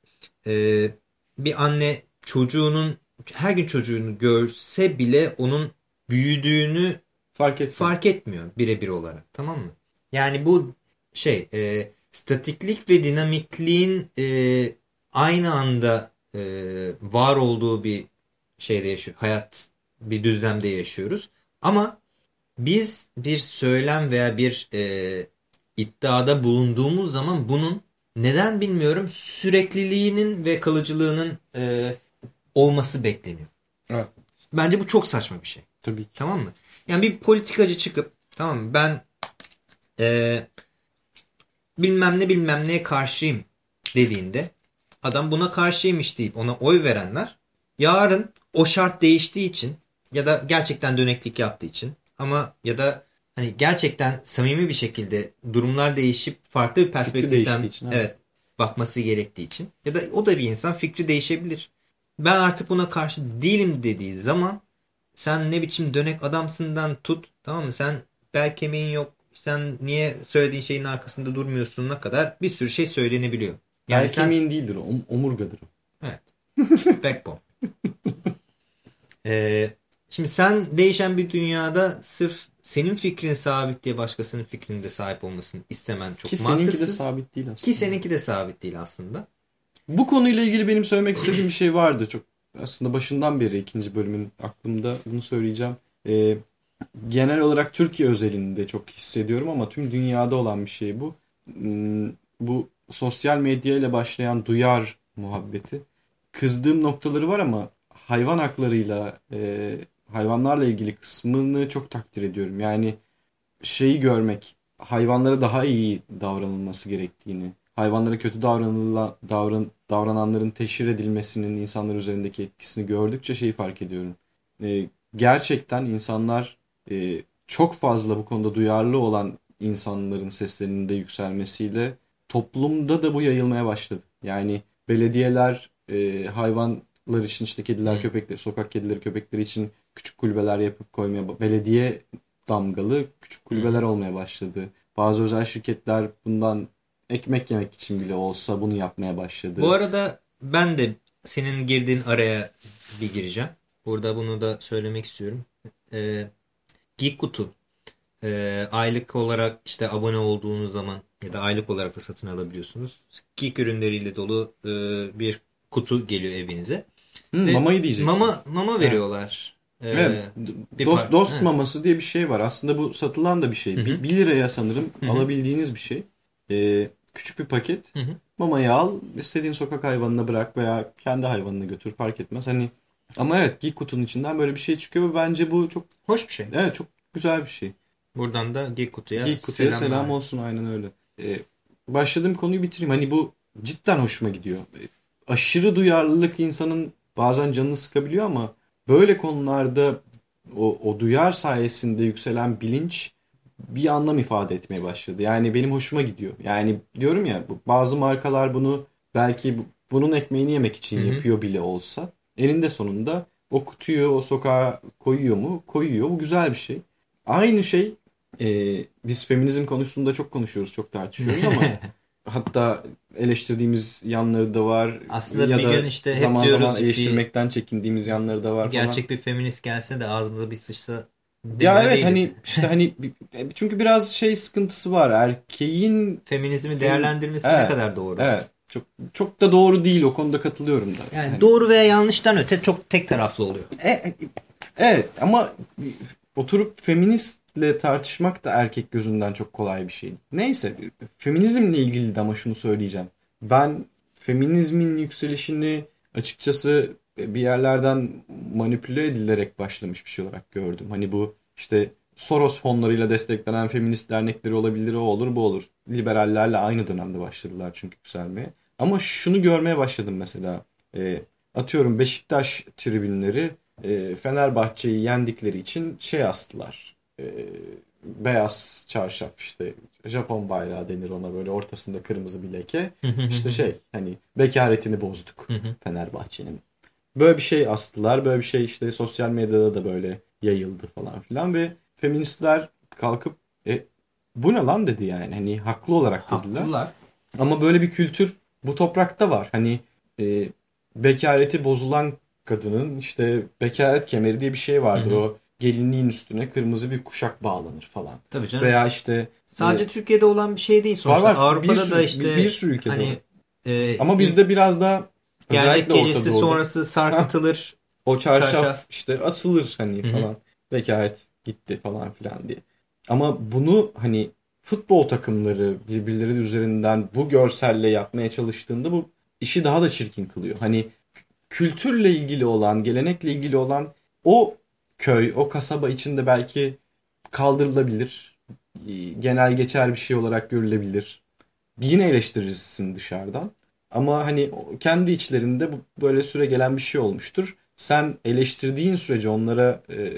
e, bir anne çocuğunun her gün çocuğunu görse bile onun büyüdüğünü Fark et. fark etmiyor birebir olarak tamam mı? Yani bu şey e, statiklik ve dinamikliğin e, aynı anda e, var olduğu bir şeyde yaşıyor. Hayat bir düzlemde yaşıyoruz. Ama biz bir söylem veya bir e, iddiada bulunduğumuz zaman bunun neden bilmiyorum sürekliliğinin ve kalıcılığının e, olması bekleniyor. Evet. Bence bu çok saçma bir şey. Tabii ki. Tamam mı? Yani bir politikacı çıkıp tamam mı ben e, bilmem ne bilmem neye karşıyım dediğinde adam buna karşıymış deyip ona oy verenler yarın o şart değiştiği için ya da gerçekten döneklik yaptığı için ama ya da hani gerçekten samimi bir şekilde durumlar değişip farklı bir perspektiften için, evet. evet bakması gerektiği için ya da o da bir insan fikri değişebilir. Ben artık buna karşı değilim dediği zaman sen ne biçim dönek adamsından tut tamam mı? Sen bel kemiğin yok. Sen niye söylediğin şeyin arkasında durmuyorsun'a kadar bir sürü şey söylenebiliyor. Yani Yani sen kemiğin değildir o. om- Omurgadır o. evet. Backbone. Ee, şimdi sen değişen bir dünyada sırf senin fikrin sabit diye başkasının fikrinin de sahip olmasını istemen çok Ki seninki de mantıksız. sabit değil aslında. Ki seninki de sabit değil aslında. Bu konuyla ilgili benim söylemek istediğim bir şey vardı. Çok aslında başından beri ikinci bölümün aklımda bunu söyleyeceğim. Ee, genel olarak Türkiye özelinde çok hissediyorum ama tüm dünyada olan bir şey bu. Hmm, Bu sosyal medya ile başlayan duyar muhabbeti. Kızdığım noktaları var ama hayvan haklarıyla, e, hayvanlarla ilgili kısmını çok takdir ediyorum. Yani şeyi görmek, hayvanlara daha iyi davranılması gerektiğini, hayvanlara kötü davranılan, davran, davrananların teşhir edilmesinin insanlar üzerindeki etkisini gördükçe şeyi fark ediyorum. Ee, gerçekten insanlar e, çok fazla bu konuda duyarlı olan insanların seslerinin de yükselmesiyle toplumda da bu yayılmaya başladı. Yani belediyeler e, hayvanlar için işte kediler, köpekler, sokak kedileri, köpekleri için küçük kulübeler yapıp koymaya, belediye damgalı küçük kulübeler olmaya başladı. Bazı özel şirketler bundan ekmek yemek için bile olsa bunu yapmaya başladı. Bu arada ben de senin girdiğin araya bir gireceğim. Burada bunu da söylemek istiyorum. Ee, Geek Kutu ee, aylık olarak işte abone olduğunuz zaman ya da aylık olarak da satın alabiliyorsunuz. Geek ürünleriyle dolu e, bir kutu geliyor evinize. Hı, Ve mamayı diyeceksin. Mama mama veriyorlar. Ee, Evet. bir Dost, dost evet. maması diye bir şey var. Aslında bu satılan da bir şey. Hı hı. Bir, bir liraya sanırım Hı hı. alabildiğiniz bir şey. Ee, küçük bir paket. Hı hı. mamayı al, istediğin sokak hayvanına bırak veya kendi hayvanını götür fark etmez. Hani ama evet geek kutunun içinden böyle bir şey çıkıyor ve bence bu çok Hoş bir şey. evet çok güzel bir şey. Buradan da Geek Kutu'ya Geek kutuya selamlar. selam olsun aynen öyle. Ee, başladığım konuyu bitireyim. Hani bu cidden hoşuma gidiyor. Ee, Aşırı duyarlılık insanın bazen canını sıkabiliyor ama böyle konularda o, o duyar sayesinde yükselen bilinç bir anlam ifade etmeye başladı. Yani benim hoşuma gidiyor. Yani diyorum ya bazı markalar bunu belki bu- bunun ekmeğini yemek için Hı hı. yapıyor bile olsa eninde sonunda o kutuyu o sokağa koyuyor mu? Koyuyor. Bu güzel bir şey. Aynı şey e, biz feminizm konusunda çok konuşuyoruz, çok tartışıyoruz ama hatta eleştirdiğimiz yanları da var. Aslında ya bir da gün işte hep zaman diyoruz zaman bir- eleştirmekten çekindiğimiz yanları da var Bir falan. gerçek bir feminist gelse de ağzımıza bir sıçsa Ya evet değiliz. hani işte hani çünkü biraz şey sıkıntısı var. Erkeğin feminizmi değerlendirmesi ne Evet. kadar doğru. evet çok çok da doğru değil o konuda katılıyorum da. Yani Hani- doğru veya yanlıştan öte çok tek taraflı oluyor. E, evet ama oturup feministle tartışmak da erkek gözünden çok kolay bir şey. Neyse feminizmle ilgili de ama şunu söyleyeceğim. Ben feminizmin yükselişini açıkçası bir yerlerden manipüle edilerek başlamış bir şey olarak gördüm. Hani bu işte Soros fonlarıyla desteklenen feminist dernekleri olabilir, o olur, bu olur. Liberallerle aynı dönemde başladılar çünkü yükselmeye. Ama şunu görmeye başladım mesela. E, atıyorum Beşiktaş tribünleri e, Fenerbahçe'yi yendikleri için şey astılar. E, beyaz çarşaf işte Japon bayrağı denir ona böyle ortasında kırmızı bir leke. İşte şey hani bekaretini bozduk Fenerbahçe'nin. Böyle bir şey astılar. Böyle bir şey işte sosyal medyada da böyle yayıldı falan filan ve feministler kalkıp e, bu ne lan dedi yani. Hani haklı olarak dediler. Haklılar. Ama böyle bir kültür bu toprakta var. Hani e, bekareti bozulan kadının işte bekaret kemeri diye bir şey vardır. Hı hı. O gelinliğin üstüne kırmızı bir kuşak bağlanır falan. Tabii canım. Veya işte Sadece e, Türkiye'de olan bir şey değil sonuçta. Var, var. Avrupa'da Bir da sürü- işte bir- bir sürü ülkede hani e, ama bizde biraz daha özellikle gecesi sonrası sarkıtılır. o çarşaf, çarşaf. işte asılır hani Hı hı. falan. Bekaret gitti falan filan diye. Ama bunu hani futbol takımları birbirleri üzerinden bu görselle yapmaya çalıştığında bu işi daha da çirkin kılıyor. Hani kü- kültürle ilgili olan, gelenekle ilgili olan o köy, o kasaba içinde belki kaldırılabilir. Ee, Genel geçer bir şey olarak görülebilir. Yine eleştirirsin dışarıdan. Ama hani kendi içlerinde bu böyle süre gelen bir şey olmuştur. Sen eleştirdiğin sürece onlara e,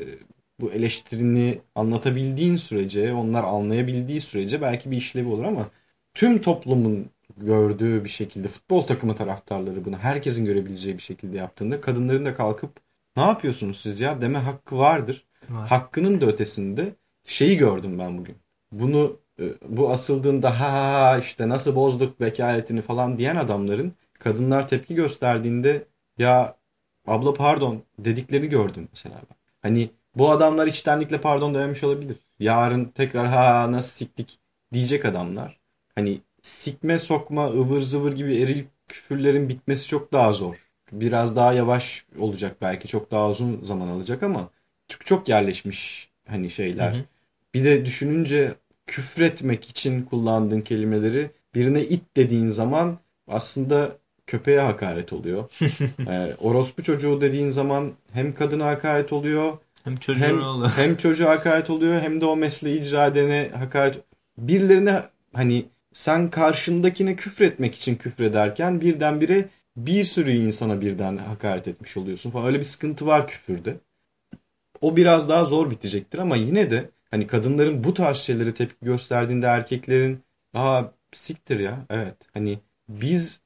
bu eleştirini anlatabildiğin sürece, onlar anlayabildiği sürece belki bir işlevi olur ama tüm toplumun gördüğü bir şekilde futbol takımı taraftarları bunu herkesin görebileceği bir şekilde yaptığında kadınların da kalkıp ne yapıyorsunuz siz ya deme hakkı vardır. Var. Hakkının da ötesinde şeyi gördüm ben bugün. Bunu e, bu asıldığında ha işte nasıl bozduk bekaretini falan diyen adamların kadınlar tepki gösterdiğinde ya abla pardon dediklerini gördüm mesela ben. Hani bu adamlar içtenlikle pardon dememiş olabilir. Yarın tekrar ha nasıl siktik diyecek adamlar. Hani sikme sokma ıvır zıvır gibi eril küfürlerin bitmesi çok daha zor. Biraz daha yavaş olacak belki çok daha uzun zaman alacak ama çok çok yerleşmiş hani şeyler. Hı hı. Bir de düşününce küfretmek için kullandığın kelimeleri birine it dediğin zaman aslında köpeğe hakaret oluyor. ee, orospu çocuğu dediğin zaman hem kadına hakaret oluyor Hem çocuğun hem, oğlu. hem çocuğa hakaret oluyor hem de o mesleği icra edene hakaret. Birilerine hani sen karşındakine küfretmek için küfrederken birdenbire bir sürü insana birden hakaret etmiş oluyorsun falan. Öyle bir sıkıntı var küfürde. O biraz daha zor bitecektir ama yine de hani kadınların bu tarz şeylere tepki gösterdiğinde erkeklerin aa siktir ya evet hani biz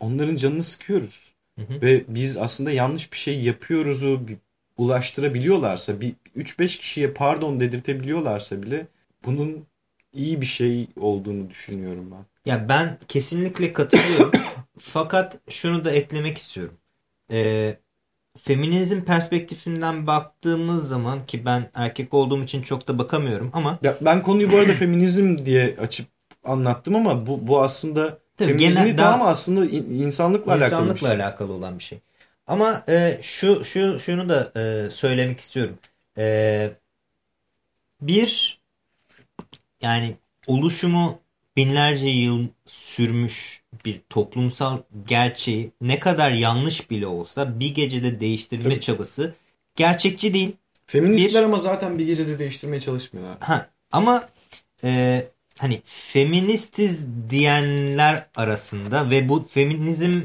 onların canını sıkıyoruz. Hı hı. Ve biz aslında yanlış bir şey yapıyoruzu ulaştırabiliyorlarsa, bir 3-5 kişiye pardon dedirtebiliyorlarsa bile bunun iyi bir şey olduğunu düşünüyorum ben. Ya ben kesinlikle katılıyorum. Fakat şunu da eklemek istiyorum. Ee, feminizm perspektifinden baktığımız zaman ki ben erkek olduğum için çok da bakamıyorum ama Ya ben konuyu bu arada feminizm diye açıp anlattım ama bu bu aslında Tabii feminizmi genel- tamam daha- aslında in- insanlıkla alakalı insanlıkla şey. alakalı olan bir şey. Ama e, şu şu şunu da e, söylemek istiyorum. E, bir yani oluşumu binlerce yıl sürmüş bir toplumsal gerçeği ne kadar yanlış bile olsa bir gecede değiştirme Tabii. çabası gerçekçi değil. Feministler Bir- ama zaten bir gecede değiştirmeye çalışmıyorlar. Ha, ama e, hani feministiz diyenler arasında ve bu feminizm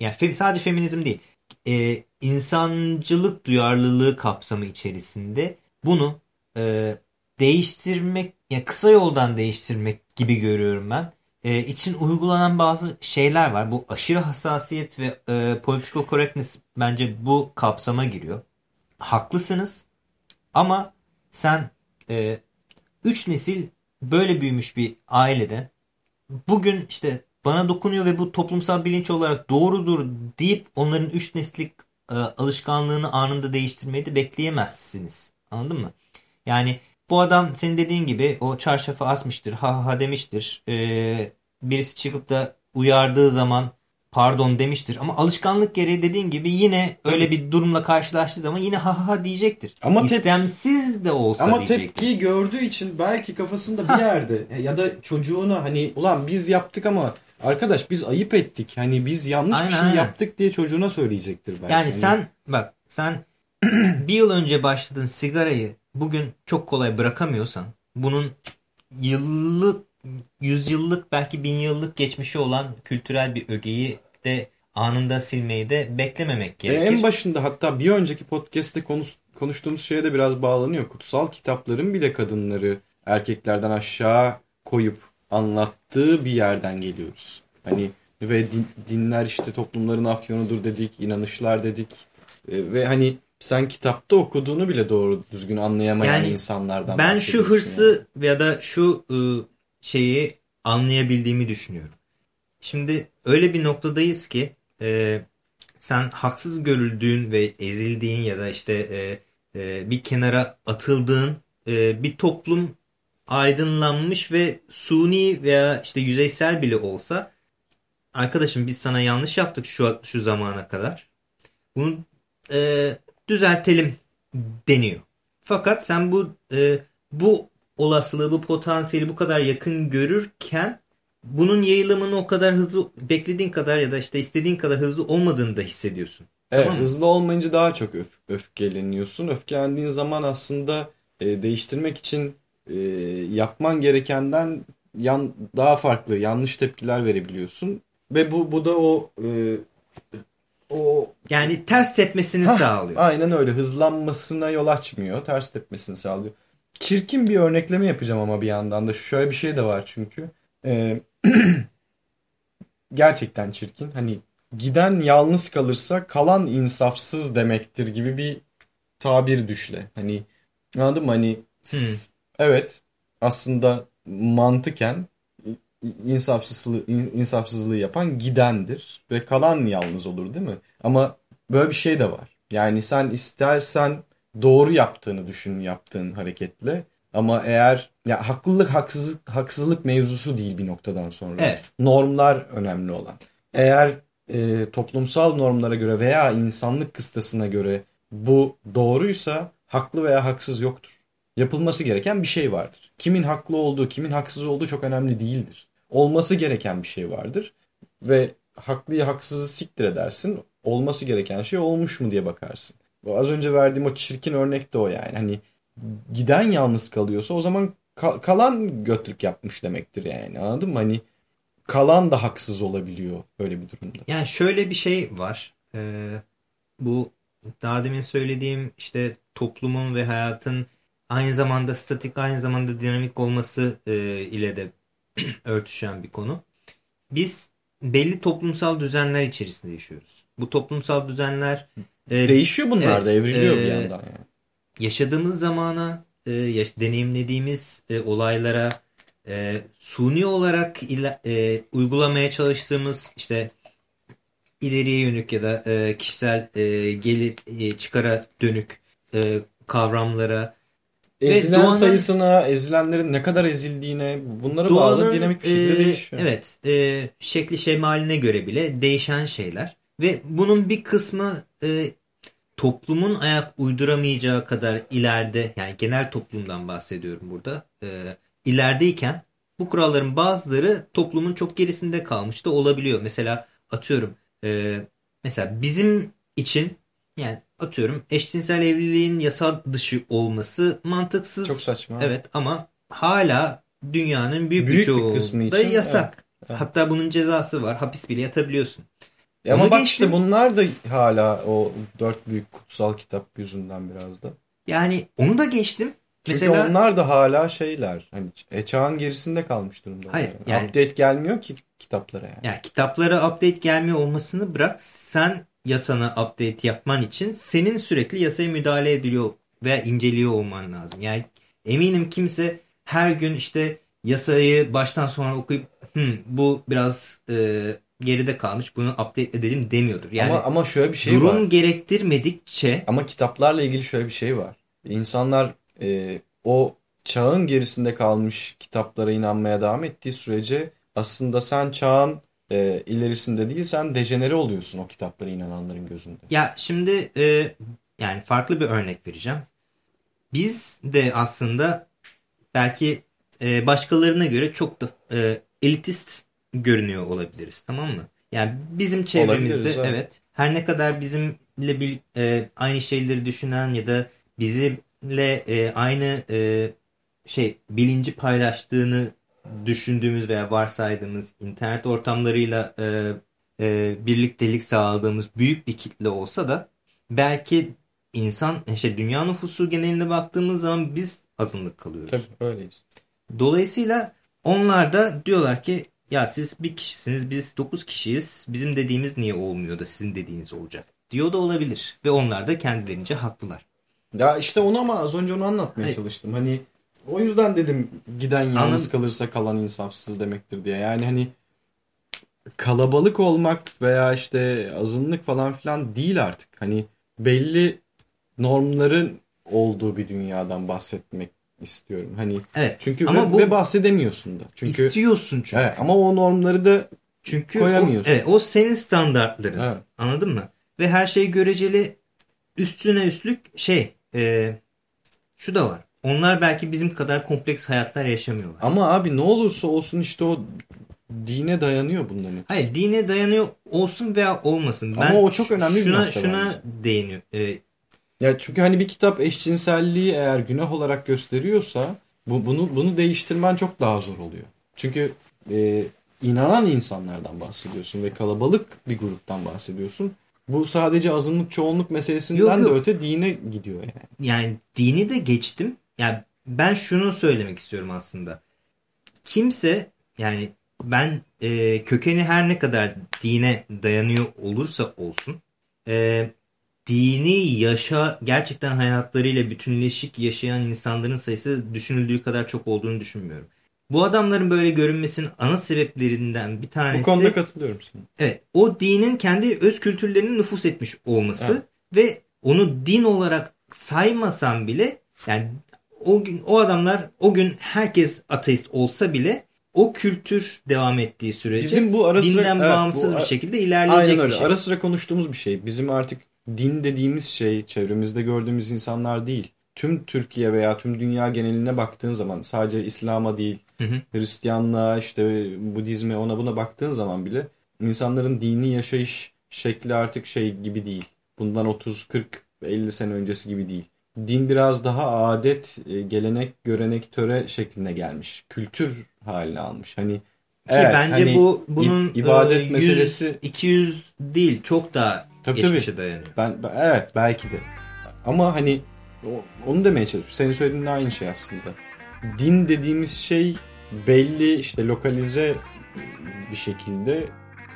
yani fe- sadece feminizm değil e, insancılık duyarlılığı kapsamı içerisinde bunu e, değiştirmek yani kısa yoldan değiştirmek gibi görüyorum ben. E, için uygulanan bazı şeyler var. Bu aşırı hassasiyet ve e, political correctness bence bu kapsama giriyor. Haklısınız ama sen e, üç nesil böyle büyümüş bir ailede bugün işte bana dokunuyor ve bu toplumsal bilinç olarak doğrudur deyip onların üç neslik e, alışkanlığını anında değiştirmeyi de bekleyemezsiniz. Anladın mı? Yani bu adam senin dediğin gibi o çarşafı asmıştır, ha ha demiştir. E, birisi çıkıp da uyardığı zaman pardon demiştir. Ama alışkanlık gereği dediğin gibi yine öyle bir durumla karşılaştığı zaman yine ha ha diyecektir. Ama İstemsiz de olsa Ama diyecektir. tepkiyi gördüğü için belki kafasında bir yerde ya da çocuğuna hani ulan biz yaptık ama arkadaş biz ayıp ettik. Hani biz yanlış Aynen, bir şey aynen. yaptık diye çocuğuna söyleyecektir belki. Yani Hani- sen bak sen bir yıl önce başladığın sigarayı bugün çok kolay bırakamıyorsan bunun yıllık, yüzyıllık belki bin yıllık geçmişi olan kültürel bir ögeyi de anında silmeyi de beklememek Ve gerekir. en başında hatta bir önceki podcast'te konuş, konuştuğumuz şeye de biraz bağlanıyor. Kutsal kitapların bile kadınları erkeklerden aşağı koyup anlattığı bir yerden geliyoruz. Hani ve din- dinler işte toplumların afyonudur dedik, inanışlar dedik. E, ve hani sen kitapta okuduğunu bile doğru düzgün anlayamayan Yani insanlardan ben şu hırsı ya da şu ıı, şeyi anlayabildiğimi düşünüyorum. Şimdi öyle bir noktadayız ki e, sen haksız görüldüğün ve ezildiğin ya da işte e, e, bir kenara atıldığın e, bir toplum aydınlanmış ve suni veya işte yüzeysel bile olsa arkadaşım biz sana yanlış yaptık şu şu zamana kadar. Bunu e, düzeltelim deniyor. Fakat sen bu e, bu olasılığı, bu potansiyeli bu kadar yakın görürken bunun yayılımını o kadar hızlı beklediğin kadar ya da işte istediğin kadar hızlı olmadığını da hissediyorsun. Evet, Tamam mı? hızlı olmayınca daha çok öf öfkeleniyorsun. Öfkelendiğin zaman aslında e, değiştirmek için e, yapman gerekenden yan, daha farklı yanlış tepkiler verebiliyorsun. Ve bu bu da o e, o Yani ters tepmesini Hah, sağlıyor. aynen öyle hızlanmasına yol açmıyor. Ters tepmesini sağlıyor. Çirkin bir örnekleme yapacağım ama bir yandan da şöyle bir şey de var çünkü. E, gerçekten çirkin. Hani giden yalnız kalırsa kalan insafsız demektir gibi bir tabir düşle. Hani anladın mı? Hani s- evet aslında mantıken insafsızlığı, insafsızlığı yapan gidendir ve kalan yalnız olur değil mi? Ama böyle bir şey de var. Yani sen istersen doğru yaptığını düşün yaptığın hareketle ama eğer ya haklılık haksızlık haksızlık mevzusu değil bir noktadan sonra. Evet. Normlar önemli olan. Eğer e, toplumsal normlara göre veya insanlık kıstasına göre bu doğruysa haklı veya haksız yoktur. Yapılması gereken bir şey vardır. Kimin haklı olduğu, kimin haksız olduğu çok önemli değildir. Olması gereken bir şey vardır ve haklıyı haksızı siktir edersin. Olması gereken şey olmuş mu diye bakarsın. Az önce verdiğim o çirkin örnek de o yani. Hani giden yalnız kalıyorsa o zaman ka- kalan götlük yapmış demektir yani. Anladın mı? Hani kalan da haksız olabiliyor böyle bir durumda. Yani şöyle bir şey var. Ee, bu daha demin söylediğim işte toplumun ve hayatın aynı zamanda statik aynı zamanda dinamik olması e, ile de örtüşen bir konu. Biz belli toplumsal düzenler içerisinde yaşıyoruz. Bu toplumsal düzenler e, Değişiyor bunlar evet, da evriliyor bir e, yandan yani. yaşadığımız zamana, e, yaş- deneyimlediğimiz e, olaylara, e, suni olarak ila- e, uygulamaya çalıştığımız işte ileriye yönük ya da e, kişisel e, gelir e, çıkara dönük e, kavramlara Ezilen doğanın- sayısına, ezilenlerin ne kadar ezildiğine bunlara bağlı doğanın dinamik bir şekilde e, değişiyor. evet e, şekli şemaline göre bile değişen şeyler ve bunun bir kısmı e, toplumun ayak uyduramayacağı kadar ileride yani genel toplumdan bahsediyorum burada e, ilerideyken bu kuralların bazıları toplumun çok gerisinde kalmış da olabiliyor. Mesela atıyorum e, mesela bizim için yani atıyorum eşcinsel evliliğin yasa dışı olması mantıksız. Çok saçma. Evet ama hala dünyanın büyük, Büyük bir için, yasak. evet. Hatta bunun cezası var. Hapis bile yatabiliyorsun. E Ama Onu bak geçtim. işte bunlar da hala o dört büyük kutsal kitap yüzünden biraz da. Yani onu da geçtim. Çünkü Mesela onlar da hala şeyler. Hani e, çağın gerisinde kalmış durumda. Hayır, yani- Update gelmiyor ki kitaplara yani. yani kitaplara update gelmiyor olmasını bırak sen yasana update yapman için senin sürekli yasaya müdahale ediliyor veya inceliyor olman lazım. Yani eminim kimse her gün işte yasayı baştan sona okuyup "Hmm, bu biraz e, geride kalmış bunu update edelim demiyordur. Yani ama ama şöyle bir şey durum var. gerektirmedikçe Ama kitaplarla ilgili şöyle bir şey var. İnsanlar e, o çağın gerisinde kalmış kitaplara inanmaya devam ettiği sürece aslında sen çağın e, ilerisinde değil sen dejenere oluyorsun o kitaplara inananların gözünde. Ya şimdi e, yani farklı bir örnek vereceğim. Biz de aslında belki e, başkalarına göre çok da e, elitist görünüyor olabiliriz tamam mı? Yani bizim çevremizde Olabiliriz, evet. evet. her ne kadar bizimle bir, e, aynı şeyleri düşünen ya da bizimle e, aynı e, şey bilinci paylaştığını düşündüğümüz veya varsaydığımız internet ortamlarıyla e, e, birliktelik sağladığımız büyük bir kitle olsa da belki insan işte dünya nüfusu geneline baktığımız zaman biz azınlık kalıyoruz. Tabii öyleyiz. Dolayısıyla onlar da diyorlar ki ya siz bir kişisiniz biz dokuz kişiyiz bizim dediğimiz niye olmuyor da sizin dediğiniz olacak diyor da olabilir ve onlar da kendilerince haklılar. Ya işte onu ama az önce onu anlatmaya Hayır. çalıştım. Hani o yüzden dedim giden yalnız Anladım. kalırsa kalan insafsız demektir diye. Yani hani kalabalık olmak veya işte azınlık falan filan değil artık. Hani belli normların olduğu bir dünyadan bahsetmek istiyorum. Hani Evet çünkü ama ve, bu ve bahsedemiyorsun da. Çünkü istiyorsun çünkü. evet, ama o normları da Çünkü koyamıyorsun. O, evet, o senin standartların. Evet. Anladın mı? Ve her şey göreceli üstüne üstlük şey e, şu da var. Onlar belki bizim kadar kompleks hayatlar yaşamıyorlar. ama abi ne olursa olsun işte o dine dayanıyor bunların. hepsi. Hayır dine dayanıyor olsun veya olmasın. Ama Ben o çok önemli bir şuna, nokta Şuna bence. değiniyor. E, Ya çünkü hani bir kitap eşcinselliği eğer günah olarak gösteriyorsa bu, bunu bunu değiştirmen çok daha zor oluyor. Çünkü e, inanan insanlardan bahsediyorsun ve kalabalık bir gruptan bahsediyorsun. Bu sadece azınlık çoğunluk meselesinden Yok, de yok. öte dine gidiyor yani. yani dini de geçtim. Yani ben şunu söylemek istiyorum aslında. Kimse yani ben e, kökeni her ne kadar dine dayanıyor olursa olsun e, dini yaşa gerçekten hayatlarıyla bütünleşik yaşayan insanların sayısı düşünüldüğü kadar çok olduğunu düşünmüyorum. Bu adamların böyle görünmesinin ana sebeplerinden bir Bu tanesi konuda katılıyorum sana. Evet, o dinin kendi öz kültürlerinin nüfus etmiş olması ve onu din olarak saymasan bile yani o gün o adamlar o gün herkes ateist olsa bile o kültür devam ettiği sürece Bizim bu ara sıra- dinden evet, bağımsız bu- bir şekilde ilerleyecek Aynen bir öyle. şey. Ara sıra konuştuğumuz bir şey. Bizim artık din dediğimiz şey çevremizde gördüğümüz insanlar değil. Tüm Türkiye veya tüm dünya geneline baktığın zaman sadece İslam'a değil Hı hı. Hristiyanlığa işte Budizme ona buna baktığın zaman bile insanların dini yaşayış şekli artık şey gibi değil. Bundan 30 40 50 sene öncesi gibi değil. Din biraz daha adet, e, gelenek, görenek, töre şekline gelmiş. Kültür haline almış. Hani Ki evet, bence hani bu bunun i- ibadet e, 100, meselesi 200 değil çok daha Tabii, geçmişe dayanıyor. Ben, ben- evet belki de. Ama hani onu demeye çalışıyorum. Senin söylediğin aynı şey aslında. Din dediğimiz şey belli işte lokalize bir şekilde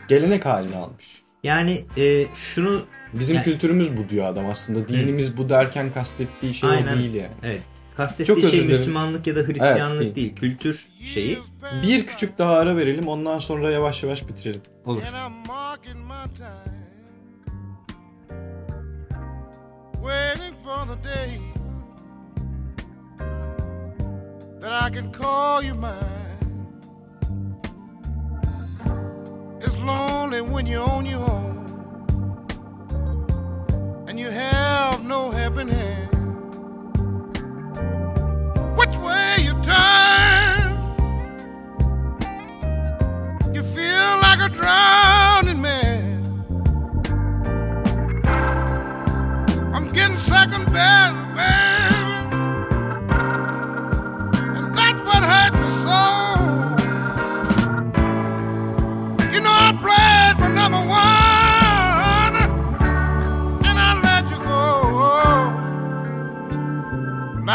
gelenek haline almış. Yani e, şunu Bizim Yani- kültürümüz bu diyor adam aslında. Dinimiz bu derken kastettiği şey Aynen. o değil yani. evet kastettiği Çok şey. Müslümanlık ya da Hristiyanlık Evet, değil. Kültür şeyi Bir küçük daha ara verelim ondan sonra yavaş yavaş bitirelim. olur. Waiting for the day that I can call you mine. It's lonely when you're on your own, you have no helping hand. Which way you turn, you feel like a drowning man. I'm getting second best.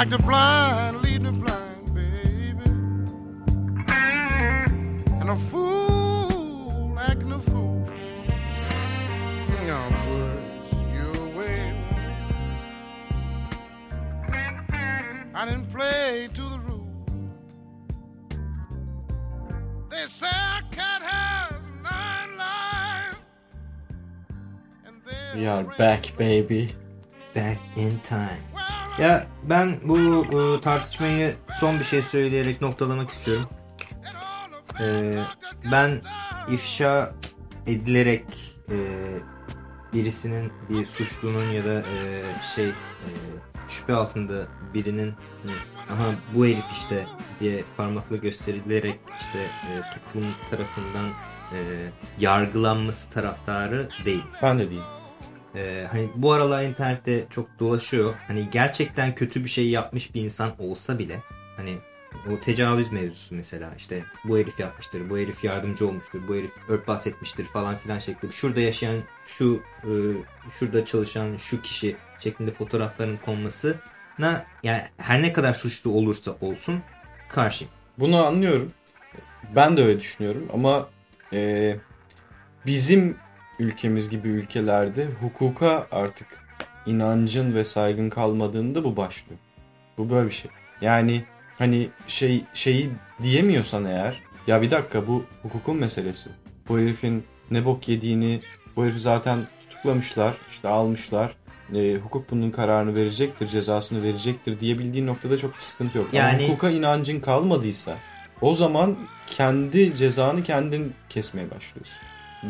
The blind lead the blind, baby. And a fool acting a fool. Now, words your way. I didn't play to the rule. They say a cat has nine lives. we are back baby. Back in time. Ya ben bu e, tartışmayı son bir şey söyleyerek noktalamak istiyorum. Ee, ben ifşa edilerek e, birisinin bir suçlunun ya da e, şey e, şüphe altında birinin hani, aha bu herif işte diye parmakla gösterilerek işte e, toplum tarafından e, yargılanması taraftarı değil. Ben de değil. Ee, hani bu aralar internette çok dolaşıyor. Hani gerçekten kötü bir şey yapmış bir insan olsa bile hani o tecavüz mevzusu mesela işte bu herif yapmıştır, bu herif yardımcı olmuştur, bu herif örtbas etmiştir falan filan şeklinde. Şurada yaşayan şu e, şurada çalışan şu kişi şeklinde fotoğrafların konmasına yani her ne kadar suçlu olursa olsun karşıyım. Bunu anlıyorum. Ben de öyle düşünüyorum ama e, bizim ülkemiz gibi ülkelerde hukuka artık inancın ve saygın kalmadığında bu başlıyor. Bu böyle bir şey. Yani hani şey şeyi diyemiyorsan eğer ya bir dakika bu hukukun meselesi. Bu herifin ne bok yediğini bu herifi zaten tutuklamışlar işte almışlar. E, hukuk bunun kararını verecektir, cezasını verecektir diyebildiğin noktada çok bir sıkıntı yok. Yani- Ama hukuka inancın kalmadıysa o zaman kendi cezanı kendin kesmeye başlıyorsun.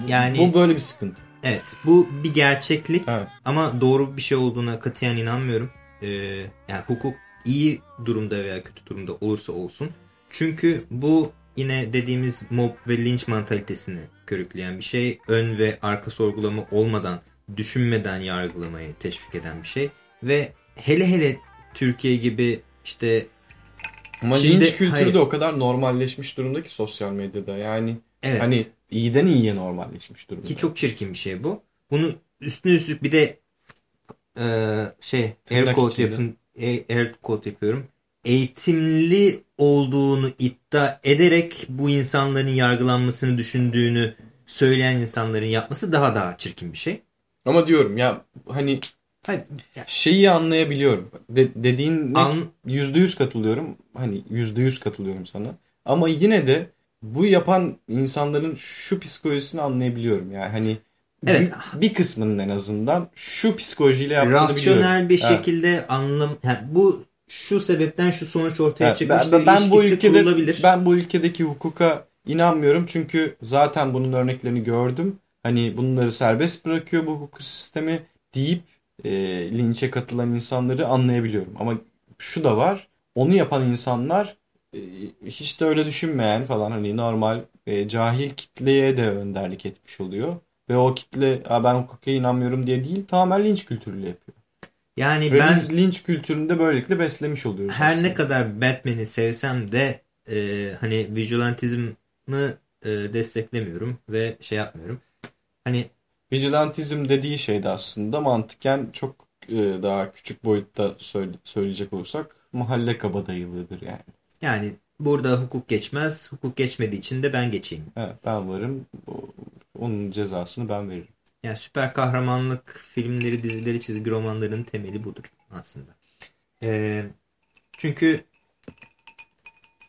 Yani- bu böyle bir sıkıntı. Evet bu bir gerçeklik Evet. ama doğru bir şey olduğuna katiyen inanmıyorum. Ee, yani hukuk iyi durumda veya kötü durumda olursa olsun. Çünkü bu yine dediğimiz mob ve linç mantalitesini körükleyen bir şey. Ön ve arka sorgulama olmadan, düşünmeden yargılamayı teşvik eden bir şey. Ve hele hele Türkiye gibi işte Ama Şimdi- linç kültürü hayır. de o kadar normalleşmiş durumda ki sosyal medyada. Yani evet hani iyiden iyiye normalleşmiş durumda. ki çok çirkin bir şey bu. Bunu üstüne üstlük bir de e, şey air quote yapın e- air quote yapıyorum. Eğitimli olduğunu iddia ederek bu insanların yargılanmasını düşündüğünü söyleyen insanların yapması daha daha çirkin bir şey. Ama diyorum ya hani Hayır, ya- şeyi anlayabiliyorum. De, dediğin An- yüzde yüz katılıyorum. Hani yüzde yüz katılıyorum sana. Ama yine de bu yapan insanların şu psikolojisini anlayabiliyorum. Yani hani Evet. bir, bir kısmının en azından şu psikolojiyle yaptığını biliyorum. rasyonel bir Evet. şekilde anlam yani bu şu sebepten şu sonuç ortaya Evet, çıkmıştır. ben, ben bu ülkede kurulabilir. ben bu ülkedeki hukuka inanmıyorum çünkü zaten bunun örneklerini gördüm. Hani bunları serbest bırakıyor bu hukuk sistemi deyip e, linçe katılan insanları anlayabiliyorum. Ama şu da var. Onu yapan insanlar hiç de öyle düşünmeyen falan hani normal e, cahil kitleye de önderlik etmiş oluyor. Ve o kitle "Aa, ben hukuka inanmıyorum diye değil tamamen linç kültürüyle yapıyor. yani Ve ben biz linç kültüründe böylelikle beslemiş oluyoruz. her aslında. ne kadar Batman'i sevsem de e, hani vigilantizmi e, desteklemiyorum ve şey yapmıyorum. Hani Vigilantizm dediği şey de aslında mantıken çok e, daha küçük boyutta söyle- söyleyecek olursak mahalle kabadayılığıdır yani. Yani burada hukuk geçmez. Hukuk geçmediği için de ben geçeyim. Evet, ben varım. Onun cezasını ben veririm. Yani süper kahramanlık filmleri, dizileri, çizgi romanların temeli budur aslında. E, çünkü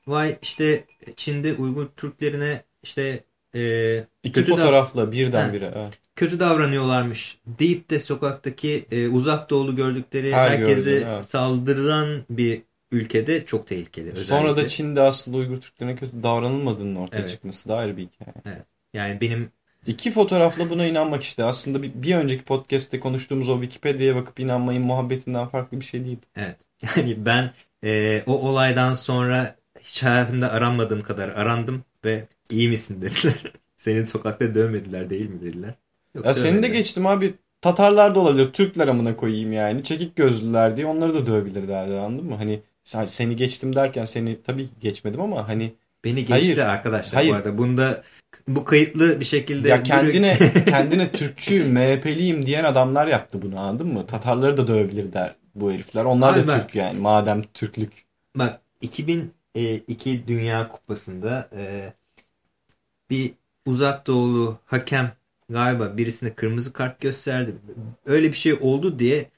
vay işte Çin'de Uygur Türklerine işte e, İki fotoğrafla birdenbire. Evet. kötü davranıyorlarmış deyip de sokaktaki e, uzak doğulu gördükleri Her herkese gördüğün, evet. saldırılan bir ülkede çok tehlikeli. Sonra da özellikle. Çin'de aslında Uygur Türklerine kötü davranılmadığının ortaya Evet. çıkması da ayrı bir hikaye. Yani benim İki fotoğrafla buna inanmak işte. Aslında bir, bir önceki podcast'te konuştuğumuz o Wikipedia'ya bakıp inanmayın muhabbetinden farklı bir şey değil. evet yani ben e, o olaydan sonra hiç hayatımda aranmadığım kadar arandım ve iyi misin dediler. Seni sokakta dövmediler değil mi dediler. Yok, Ya seni de geçtim abi. Tatarlar da olabilir. Türkler amına koyayım yani. Çekik gözlüler diye onları da dövebilirlerdi anladın mı? Hani seni geçtim derken seni tabii geçmedim ama hani Beni geçti Hayır. arkadaşlar Hayır. bu arada. Bunda bu kayıtlı bir şekilde ya kendine kendine Türkçü, MHP'liyim diyen adamlar yaptı bunu anladın mı? Tatarları da dövebilir der, bu herifler. Onlar Abi da bak- Türk yani. Madem Türklük. Bak 2002 Dünya Kupası'nda e, bir uzak doğulu hakem galiba birisine kırmızı kart gösterdi. Öyle bir şey oldu diye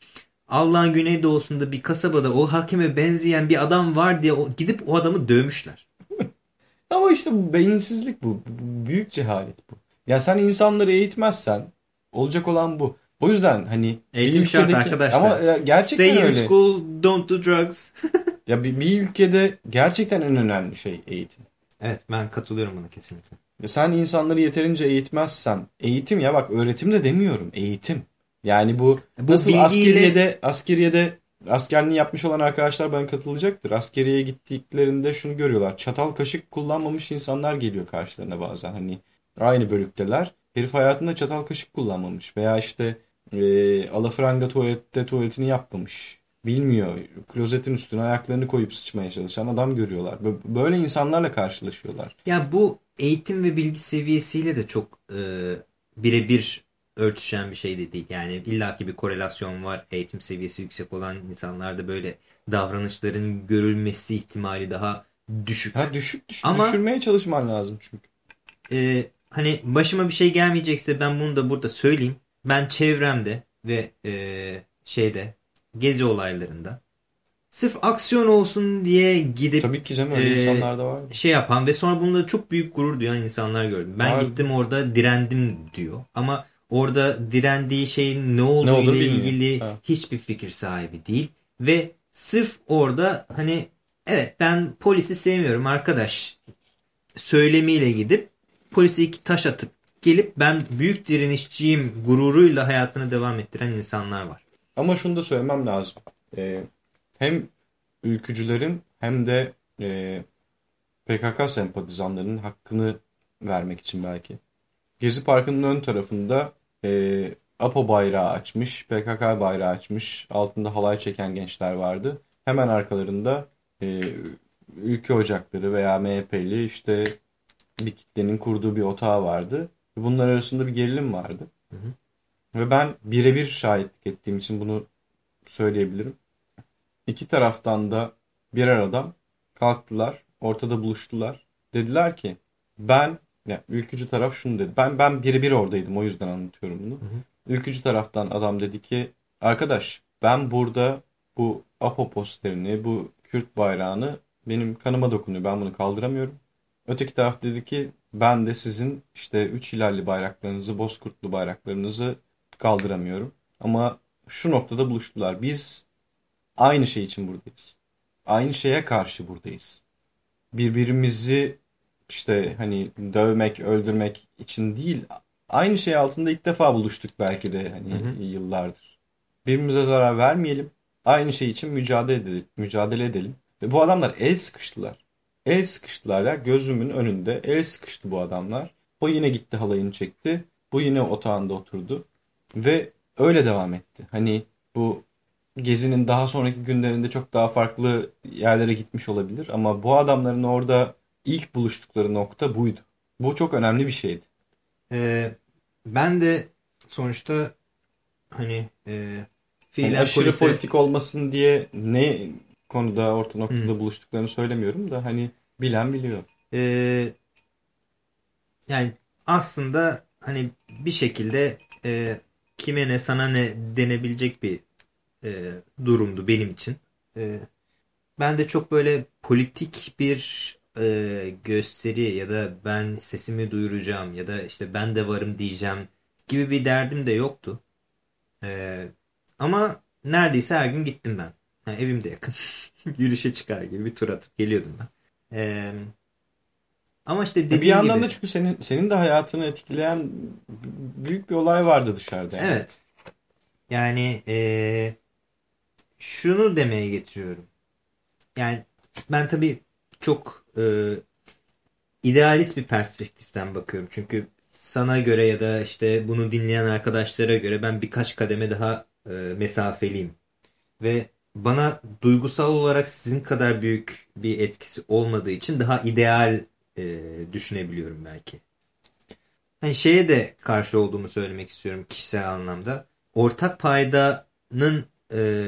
Allah'ın güneydoğusunda bir kasabada o hakeme benzeyen bir adam var diye o- gidip o adamı dövmüşler. Ama işte bu beyinsizlik bu. Büyük cehalet bu. Ya sen insanları eğitmezsen olacak olan bu. O yüzden hani Eğitim şart ülkedeki- arkadaşlar. Ama ya gerçekten Stay in öyle. school, don't do drugs. Ya bir, bir ülkede gerçekten en önemli şey eğitim. Evet ben katılıyorum buna kesinlikle. Ya sen insanları yeterince eğitmezsen eğitim ya bak öğretim de demiyorum eğitim. Yani bu, Bu nasıl bilgiyle- askeriyede askeriyede askerliğini yapmış olan arkadaşlar bana katılacaktır. Askeriye gittiklerinde şunu görüyorlar. Çatal kaşık kullanmamış insanlar geliyor karşılarına bazen. Hani aynı bölükteler. Herif hayatında çatal kaşık kullanmamış veya işte e, alafranga tuvalette tuvaletini yapmamış. Bilmiyor. Klozetin üstüne ayaklarını koyup sıçmaya çalışan adam görüyorlar. Bö- Böyle insanlarla karşılaşıyorlar. Ya bu eğitim ve bilgi seviyesiyle de çok e, birebir örtüşen bir şey de değil. Yani illaki bir korelasyon var. Eğitim seviyesi yüksek olan insanlarda böyle davranışların görülmesi ihtimali daha düşük. Ha düşük düş Ama- düşürmeye çalışman lazım çünkü. E, hani başıma bir şey gelmeyecekse ben bunu da burada söyleyeyim. Ben çevremde ve e, şeyde gezi olaylarında sırf aksiyon olsun diye gidip Tabii ki canım öyle Ee, insanlar da var. şey yapan ve sonra bunda çok büyük gurur duyan insanlar gördüm. Ben Var. gittim orada direndim diyor. Ama orada direndiği şeyin ne olduğu Ne ile ilgili Ha. hiçbir fikir sahibi değil. Ve sırf orada hani evet ben polisi sevmiyorum arkadaş söylemiyle gidip polise iki taş atıp gelip ben büyük direnişçiyim gururuyla hayatını devam ettiren insanlar var. Ama şunu da söylemem lazım. Ee, hem ülkücülerin hem de e, PKK sempatizanlarının hakkını vermek için belki. Gezi Parkı'nın ön tarafında e, APO bayrağı açmış, PKK bayrağı açmış, altında halay çeken gençler vardı. Hemen arkalarında e, ülke ocakları veya MHP'li işte bir kitlenin kurduğu bir otağı vardı. Bunlar arasında bir gerilim vardı. Ve ben birebir şahitlik ettiğim için bunu söyleyebilirim. İki taraftan da birer adam kalktılar, ortada buluştular. Dediler ki ben, ya ülkücü taraf şunu dedi. Ben ben birebir oradaydım o yüzden anlatıyorum bunu. Ülkücü taraftan adam dedi ki arkadaş ben burada bu APO posterini, bu Kürt bayrağını benim kanıma dokunuyor. Ben bunu kaldıramıyorum. Öteki taraf dedi ki ben de sizin işte üç hilalli bayraklarınızı, bozkurtlu bayraklarınızı kaldıramıyorum. Ama şu noktada buluştular. Biz aynı şey için buradayız. Aynı şeye karşı buradayız. Birbirimizi işte hani dövmek, öldürmek için değil, aynı şey altında ilk defa buluştuk belki de hani Hı hı. yıllardır. Birbirimize zarar vermeyelim. Aynı şey için mücadele edelim, mücadele edelim. Ve bu adamlar el sıkıştılar. El sıkıştılar ya gözümün önünde el sıkıştı bu adamlar. O yine gitti halayını çekti. Bu yine otağında oturdu. Ve öyle devam etti. Hani bu gezinin daha sonraki günlerinde çok daha farklı yerlere gitmiş olabilir. Ama bu adamların orada ilk buluştukları nokta buydu. Bu çok önemli bir şeydi. Ee, ben de sonuçta hani e, Yani fiilen aşırı polise- politik olmasın diye ne konuda orta noktada buluştuklarını söylemiyorum da hani bilen biliyor. Ee, yani aslında hani bir şekilde e, kime ne sana ne denebilecek bir e, durumdu benim için. E, ben de çok böyle politik bir e, gösteri ya da ben sesimi duyuracağım ya da işte ben de varım diyeceğim gibi bir derdim de yoktu. E, ama neredeyse her gün gittim ben. Ha, evim de yakın. Yürüyüşe çıkar gibi bir tur atıp geliyordum ben. E, ama işte dediğim bir yandan gibi. da çünkü senin senin de hayatını etkileyen büyük bir olay vardı dışarıda. yani. Evet. Yani eee, şunu demeye getiriyorum. Yani ben tabii çok eee, idealist bir perspektiften bakıyorum. Çünkü sana göre ya da işte bunu dinleyen arkadaşlara göre ben birkaç kademe daha eee, mesafeliyim. Ve bana duygusal olarak sizin kadar büyük bir etkisi olmadığı için daha ideal eee, düşünebiliyorum belki. Hani şeye de karşı olduğumu söylemek istiyorum kişisel anlamda. Ortak paydanın e,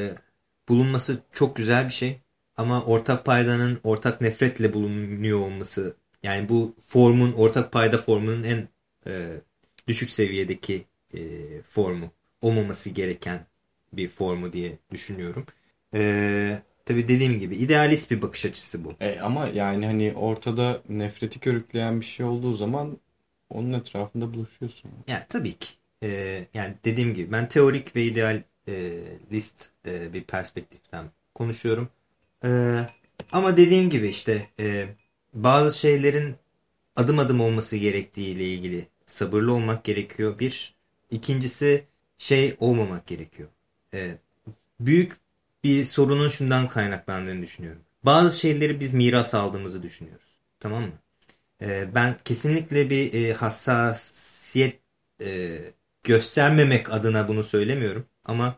bulunması çok güzel bir şey. Ama ortak paydanın ortak nefretle bulunuyor olması yani bu formun ortak payda formunun en e, düşük seviyedeki e, formu olmaması gereken bir formu diye düşünüyorum. E, tabii dediğim gibi idealist bir bakış açısı bu. E, ama yani hani ortada nefreti körükleyen bir şey olduğu zaman onun etrafında buluşuyorsun. Yani tabii ki. E, yani dediğim gibi ben teorik ve idealist e, bir perspektiften konuşuyorum. E, ama dediğim gibi işte e, bazı şeylerin adım adım olması gerektiği ile ilgili sabırlı olmak gerekiyor. Bir. İkincisi şey olmamak gerekiyor. E, büyük bir sorunun şundan kaynaklandığını düşünüyorum. Bazı şeyleri biz miras aldığımızı düşünüyoruz. Tamam mı? E, ben kesinlikle bir e, hassasiyet e, göstermemek adına bunu söylemiyorum. Ama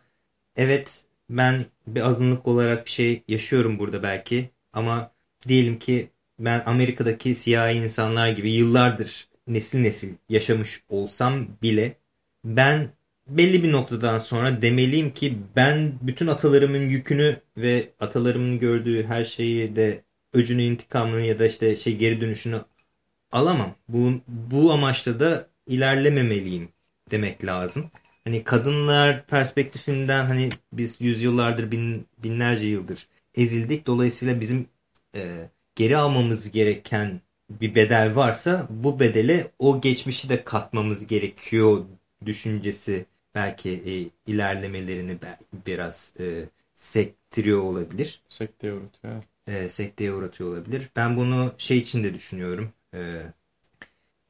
evet ben bir azınlık olarak bir şey yaşıyorum burada belki. Ama diyelim ki ben Amerika'daki siyahi insanlar gibi yıllardır nesil nesil yaşamış olsam bile ben belli bir noktadan sonra demeliyim ki ben bütün atalarımın yükünü ve atalarımın gördüğü her şeyi de öcünü, intikamını ya da işte şey geri dönüşünü alamam. Bu, bu amaçla da ilerlememeliyim demek lazım. Hani kadınlar perspektifinden hani biz yüzyıllardır bin, binlerce yıldır ezildik. Dolayısıyla bizim e, geri almamız gereken bir bedel varsa bu bedele o geçmişi de katmamız gerekiyor düşüncesi belki e, ilerlemelerini biraz e, sektiriyor olabilir. Sekteye uğratıyor. E, sekteye uğratıyor olabilir. Ben bunu şey için de düşünüyorum. E,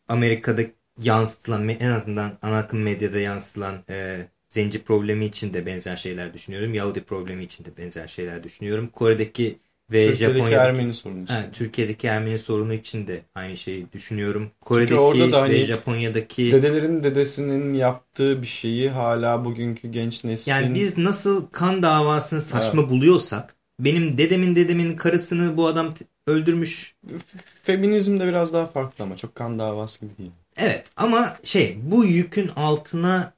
Amerika'da yansıtılan en azından ana akım medyada yansıtılan e, zenci problemi için de benzer şeyler düşünüyorum. Yahudi problemi için de benzer şeyler düşünüyorum. Kore'deki ve Türkiye'deki Japonya'daki Ermeni sorunu için. Ha, Türkiye'deki Ermeni sorunu için de aynı şeyi düşünüyorum. Kore'deki orada da hani ve Japonya'daki dedelerin dedesinin yaptığı bir şeyi hala bugünkü genç neslin yani biz nasıl kan davasını saçma evet. buluyorsak benim dedemin dedemin karısını bu adam öldürmüş. Feminizm de biraz daha farklı ama çok kan davası gibi değil. Evet ama şey bu yükün altına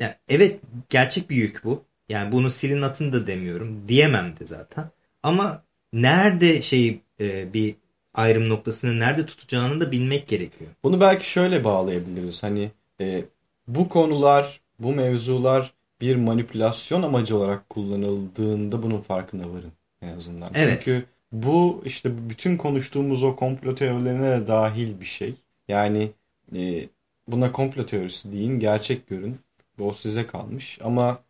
yani evet gerçek bir yük bu. Yani bunu silin atın da demiyorum. Diyemem de zaten. Ama nerede şey e, bir ayrım noktasını nerede tutacağını da bilmek gerekiyor. Bunu belki şöyle bağlayabiliriz. Hani e, bu konular, bu mevzular bir manipülasyon amacı olarak kullanıldığında bunun farkına varın en azından. Evet. Çünkü bu işte bütün konuştuğumuz o komplo teorilerine de dahil bir şey. Yani e, buna komplo teorisi deyin, gerçek görün. O size kalmış ama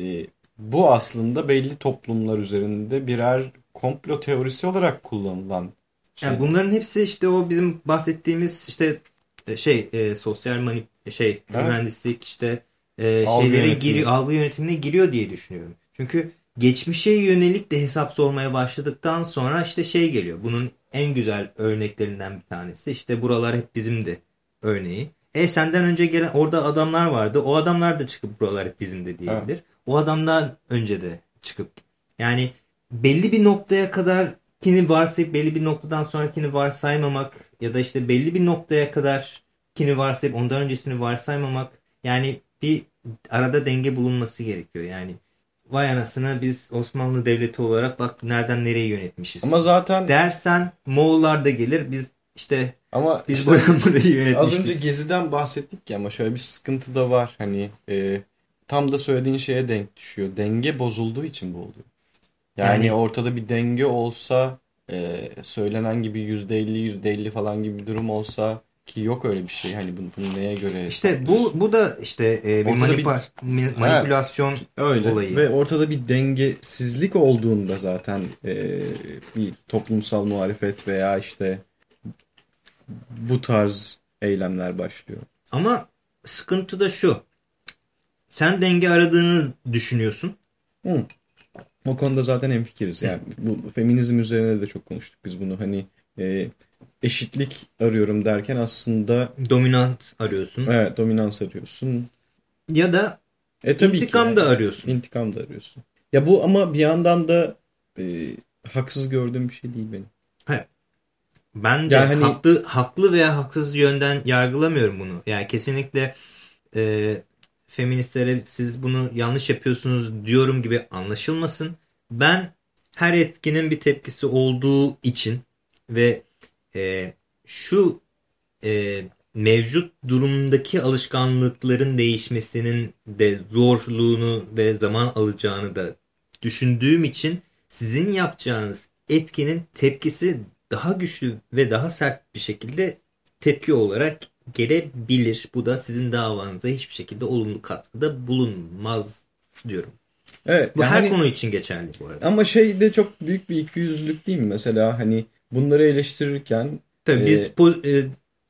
e, bu aslında belli toplumlar üzerinde birer komplo teorisi olarak kullanılan şey. Yani bunların hepsi işte o bizim bahsettiğimiz işte e, şey e, sosyal manip şey evet. mühendislik işte e, algı şeylere yönetimi. giriyor algı yönetimine giriyor diye düşünüyorum. Çünkü geçmişe yönelik de hesap sormaya başladıktan sonra işte şey geliyor. Bunun en güzel örneklerinden bir tanesi işte buralar hep bizimdi örneği. E senden önce gelen orada adamlar vardı. O adamlar da çıkıp buralar hep bizimdi diyebilir. Evet. O adamdan önce de çıkıp yani belli bir noktaya kadar kini varsayıp belli bir noktadan sonrakini varsaymamak ya da işte belli bir noktaya kadar kini varsayıp ondan öncesini varsaymamak yani bir arada denge bulunması gerekiyor. Yani vay anasını biz Osmanlı Devleti olarak bak nereden nereye yönetmişiz. Ama zaten dersen Moğollar da gelir biz işte ama biz işte, burayı yönetmiştik. Az önce Gezi'den bahsettik ya ama şöyle bir sıkıntı da var. Hani e, tam da söylediğin şeye denk düşüyor. Denge bozulduğu için bu oluyor. Yani, yani ortada bir denge olsa e, söylenen gibi %50 %50 falan gibi bir durum olsa ki yok öyle bir şey. Hani bunu, bunu neye göre İşte bu bu da işte e, bir, manipüla bir manipülasyon öyle. olayı. Ve ortada bir dengesizlik olduğunda zaten e, bir toplumsal muhalefet veya işte bu tarz eylemler başlıyor. Ama sıkıntı da şu. Sen denge aradığını düşünüyorsun. Hı. O konuda zaten hemfikiriz. Yani bu feminizm üzerine de çok konuştuk biz bunu. Hani e, eşitlik arıyorum derken aslında dominant arıyorsun. Evet, dominans arıyorsun. Ya da e, tabii intikam ki, da arıyorsun. İntikam da arıyorsun. Ya bu ama bir yandan da e, haksız gördüğüm bir şey değil benim. Hayır. Ben de yani hani... haklı, haklı veya haksız yönden yargılamıyorum bunu. Yani kesinlikle e, feministlere siz bunu yanlış yapıyorsunuz diyorum gibi anlaşılmasın. ben her etkinin bir tepkisi olduğu için ve e, şu e, mevcut durumdaki alışkanlıkların değişmesinin de zorluğunu ve zaman alacağını da düşündüğüm için sizin yapacağınız etkinin tepkisi daha güçlü ve daha sert bir şekilde tepki olarak gelebilir. Bu da sizin davanıza hiçbir şekilde olumlu katkıda bulunmaz diyorum. Evet. Bu yani her hani- konu için geçerli bu arada. Ama şey de çok büyük bir ikiyüzlülük değil mi? Mesela hani bunları eleştirirken Tabii Ee, biz bu, e,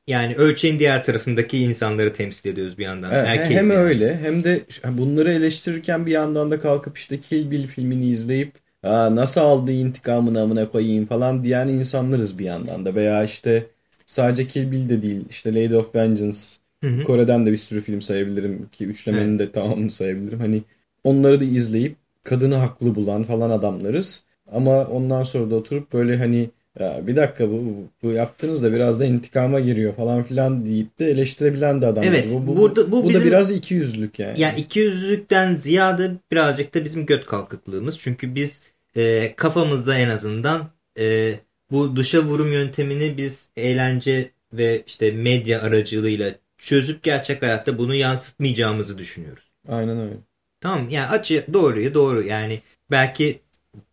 yani ölçeğin diğer tarafındaki insanları temsil ediyoruz bir yandan. Evet, Erkeğiz hem yani. öyle hem de bunları eleştirirken bir yandan da kalkıp işte Kill Bill filmini izleyip Aa, nasıl aldı intikamını amına koyayım falan diyen insanlarız bir yandan da veya işte sadece Kill Bill de değil işte Lady of Vengeance Hı hı. Kore'den de bir sürü film sayabilirim ki üçlemenin de tamamını sayabilirim hani onları da izleyip kadını haklı bulan falan adamlarız ama ondan sonra da oturup böyle hani ya bir dakika bu, bu yaptığınız da biraz da intikama giriyor falan filan deyip de eleştirebilen de adamlar. Evet, bu, bu, burada- bu bu bizim- da biraz iki yüzlük yani. Yani ikiyüzlülükten ziyade birazcık da bizim göt kalkıklığımız. Çünkü biz e, kafamızda en azından e, bu dışa vurum yöntemini biz eğlence ve işte medya aracılığıyla çözüp gerçek hayatta bunu yansıtmayacağımızı düşünüyoruz. Aynen öyle. Tamam yani açı doğruya doğru yani belki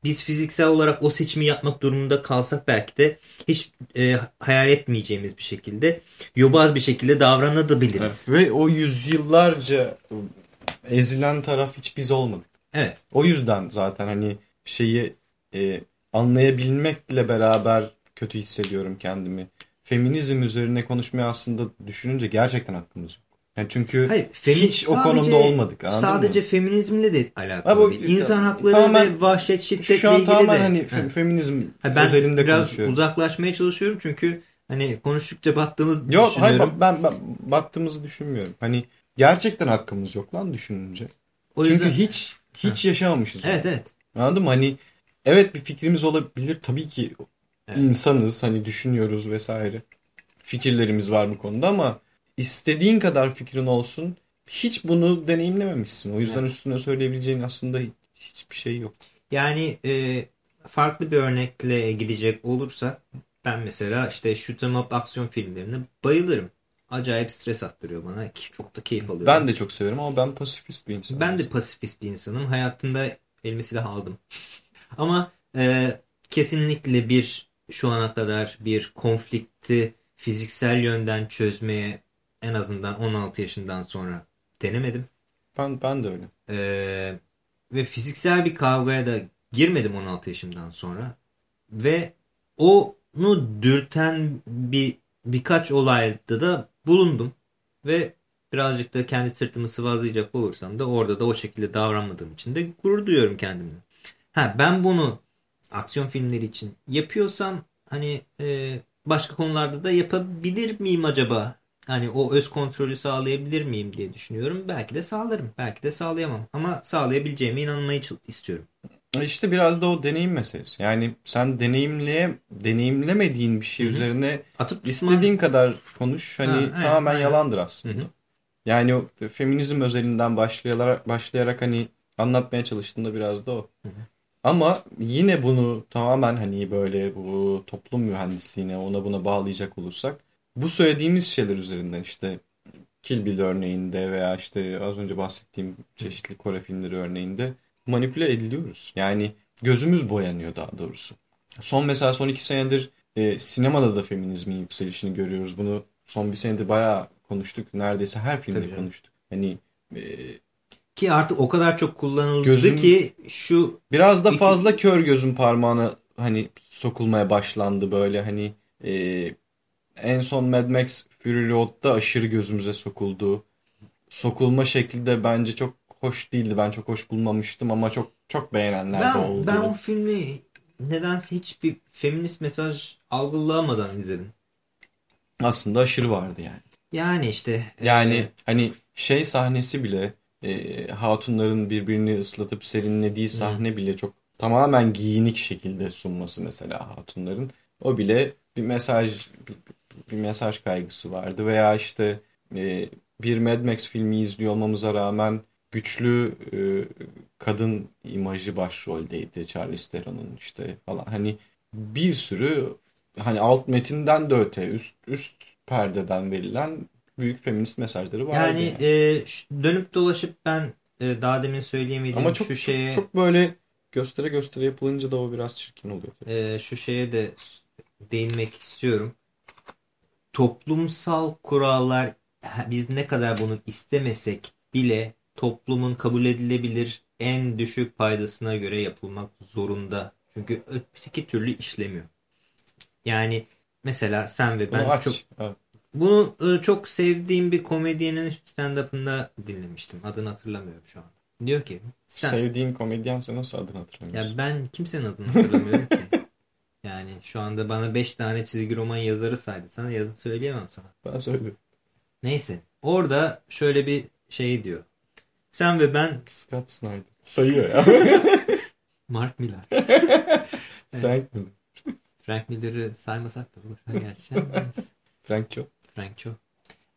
biz fiziksel olarak o seçimi yapmak durumunda kalsak belki de hiç e, hayal etmeyeceğimiz bir şekilde yobaz bir şekilde davranabiliriz. Ve o yüzyıllarca ezilen taraf hiç biz olmadık. Evet. O yüzden zaten hani şeyi e, anlayabilmekle beraber kötü hissediyorum kendimi. Feminizm üzerine konuşmaya aslında düşününce gerçekten hakkımız yok. Yani çünkü Hayır, femi- hiç o sadece- konumda olmadık. Sadece mı? feminizmle de alakalı Ha, değil. İnsan hakları tamamen- ve vahşet şiddetle Şu an ilgili tamamen de. hani Ha. fe- feminizm Ha, ben özelinde biraz konuşuyorum. uzaklaşmaya çalışıyorum çünkü hani konuştukça battığımız Yok hayır düşünüyorum. ben, ben baktığımızı düşünmüyorum. Hani gerçekten hakkımız yok lan düşününce. o Çünkü yüzden hiç hiç yaşamamışız. evet evet. Anladın mı? Hani evet bir fikrimiz olabilir. Tabii ki Evet. insanız. Hani düşünüyoruz vesaire. Fikirlerimiz var bu konuda ama istediğin kadar fikrin olsun. Hiç bunu deneyimlememişsin. O yüzden Evet. üstüne söyleyebileceğin aslında hiçbir şey yok. Yani e, farklı bir örnekle gidecek olursa ben mesela işte shoot 'em up aksiyon filmlerine bayılırım. Acayip stres attırıyor bana. ki Çok da keyif alıyorum. Ben de çok severim ama ben pasifist bir insanım. Ben de pasifist bir insanım. Hayatımda elime silah aldım. Ama e, kesinlikle bir şu ana kadar bir konflikti fiziksel yönden çözmeye en azından 16 yaşından sonra denemedim. Ben, ben de öyle. E, ve fiziksel bir kavgaya da girmedim 16 yaşımdan sonra. Ve onu dürten bir birkaç olayda da bulundum. Ve birazcık da kendi sırtımı sıvazlayacak olursam da orada da o şekilde davranmadığım için de gurur duyuyorum kendimle. Ha ben bunu aksiyon filmleri için yapıyorsam hani e, başka konularda da yapabilir miyim acaba? Hani o öz kontrolü sağlayabilir miyim diye düşünüyorum. Belki de sağlarım. Belki de sağlayamam. Ama sağlayabileceğime inanmayı istiyorum. İşte biraz da o deneyim meselesi. Yani sen deneyimleye deneyimlemediğin bir şey Hı hı. üzerine Atıp istediğin kadar konuş. Hani Ha, evet, tamamen aynen. yalandır aslında. Hı hı. Yani feminizm özelinden başlayarak, başlayarak hani anlatmaya çalıştığında biraz da o. Hı hı. Ama yine bunu tamamen hani böyle bu toplum mühendisliğine ona buna bağlayacak olursak bu söylediğimiz şeyler üzerinden işte Kill Bill örneğinde veya işte az önce bahsettiğim çeşitli Kore filmleri örneğinde manipüle ediliyoruz. Yani gözümüz boyanıyor daha doğrusu. Son mesela son iki senedir e, sinemada da feminizmin yükselişini görüyoruz. Bunu son bir senedir bayağı konuştuk. Neredeyse her filmde Tabii konuştuk. Hani e, Ki artık o kadar çok kullanıldı Gözüm- ki şu biraz da İki- fazla kör gözün parmağına hani sokulmaya başlandı böyle hani e, en son Mad Max Fury Road'da aşırı gözümüze sokuldu. Sokulma şekli de bence çok hoş değildi. Ben çok hoş bulmamıştım ama çok çok beğenenler de ben, oldu. ben o filmi nedense hiçbir feminist mesaj algılamadan izledim. Aslında aşırı vardı yani. Yani işte Yani e, hani şey sahnesi bile e, hatunların birbirini ıslatıp serinlediği sahne bile çok tamamen giyinik şekilde sunması mesela hatunların. O bile bir mesaj bir, bir mesaj kaygısı vardı veya işte e, bir Mad Max filmi izliyor olmamıza rağmen güçlü e, kadın imajı başroldeydi Charlize Theron'un işte falan. Hani bir sürü hani alt metinden de öte üst üst perdeden verilen büyük feminist mesajları vardı. Yani e, ş- dönüp dolaşıp ben e, daha demin söyleyemediğim Ama çok, şu çok, şeye çok böyle göstere göstere yapılınca da o biraz çirkin oluyor. e, şu şeye de değinmek istiyorum. Toplumsal kurallar biz ne kadar bunu istemesek bile toplumun kabul edilebilir en düşük paydasına göre yapılmak zorunda. Çünkü öteki türlü işlemiyor. Yani mesela sen ve Bunu ben aç. çok Evet. bunu e, çok sevdiğim bir komedyenin stand-up'ında dinlemiştim. Adını hatırlamıyorum şu an. Diyor ki sen Sevdiğin komedyense nasıl adını hatırlamıyorsun? ya ben kimsenin adını hatırlamıyorum ki. Yani şu anda bana 5 tane çizgi roman yazarı saydı. Sana yazı söyleyemem sana. Ben söyledim. Neyse. Orada şöyle bir şey diyor. Sen ve ben Scott Snyder. Sayıyor ya. Mark Miller. Frank Miller. Frank Miller'ı saymasak da olur. Gerçi. Frank Cho. Frank Cho.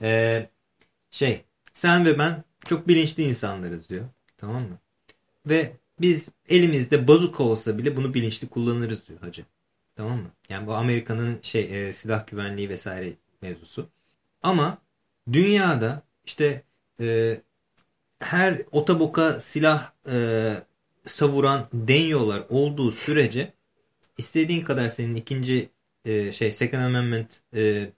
Ee, şey sen ve ben çok bilinçli insanlarız diyor. Tamam mı? Ve biz elimizde bazuka olsa bile bunu bilinçli kullanırız diyor hacı. Tamam mı? Yani bu Amerika'nın şey e, silah güvenliği vesaire mevzusu. Ama dünyada işte e, her otoboka silah e, savuran denyolar olduğu sürece istediğin kadar senin ikinci e, şey Second Amendment e,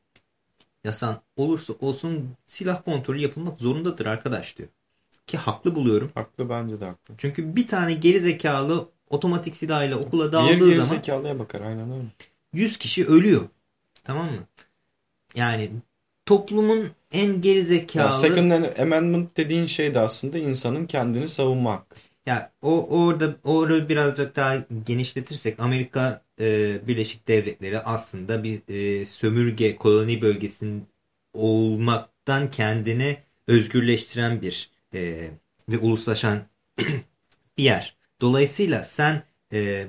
yasan olursa olsun silah kontrolü yapılmak zorundadır arkadaş diyor. Ki haklı buluyorum. Haklı bence de haklı. Çünkü bir tane geri zekalı otomatik silahıyla okula Diğer daldığı geri zaman zekalıya bakar aynen öyle. 100 kişi ölüyor. Tamam mı? Yani toplumun en geri Ya zekalı Second Amendment dediğin şey de aslında insanın kendini savunma hakkı. Ya o orada orayı birazcık daha genişletirsek Amerika e, Birleşik Devletleri aslında bir e, sömürge koloni bölgesinin olmaktan kendini özgürleştiren bir e, ve uluslaşan bir yer. Dolayısıyla sen e,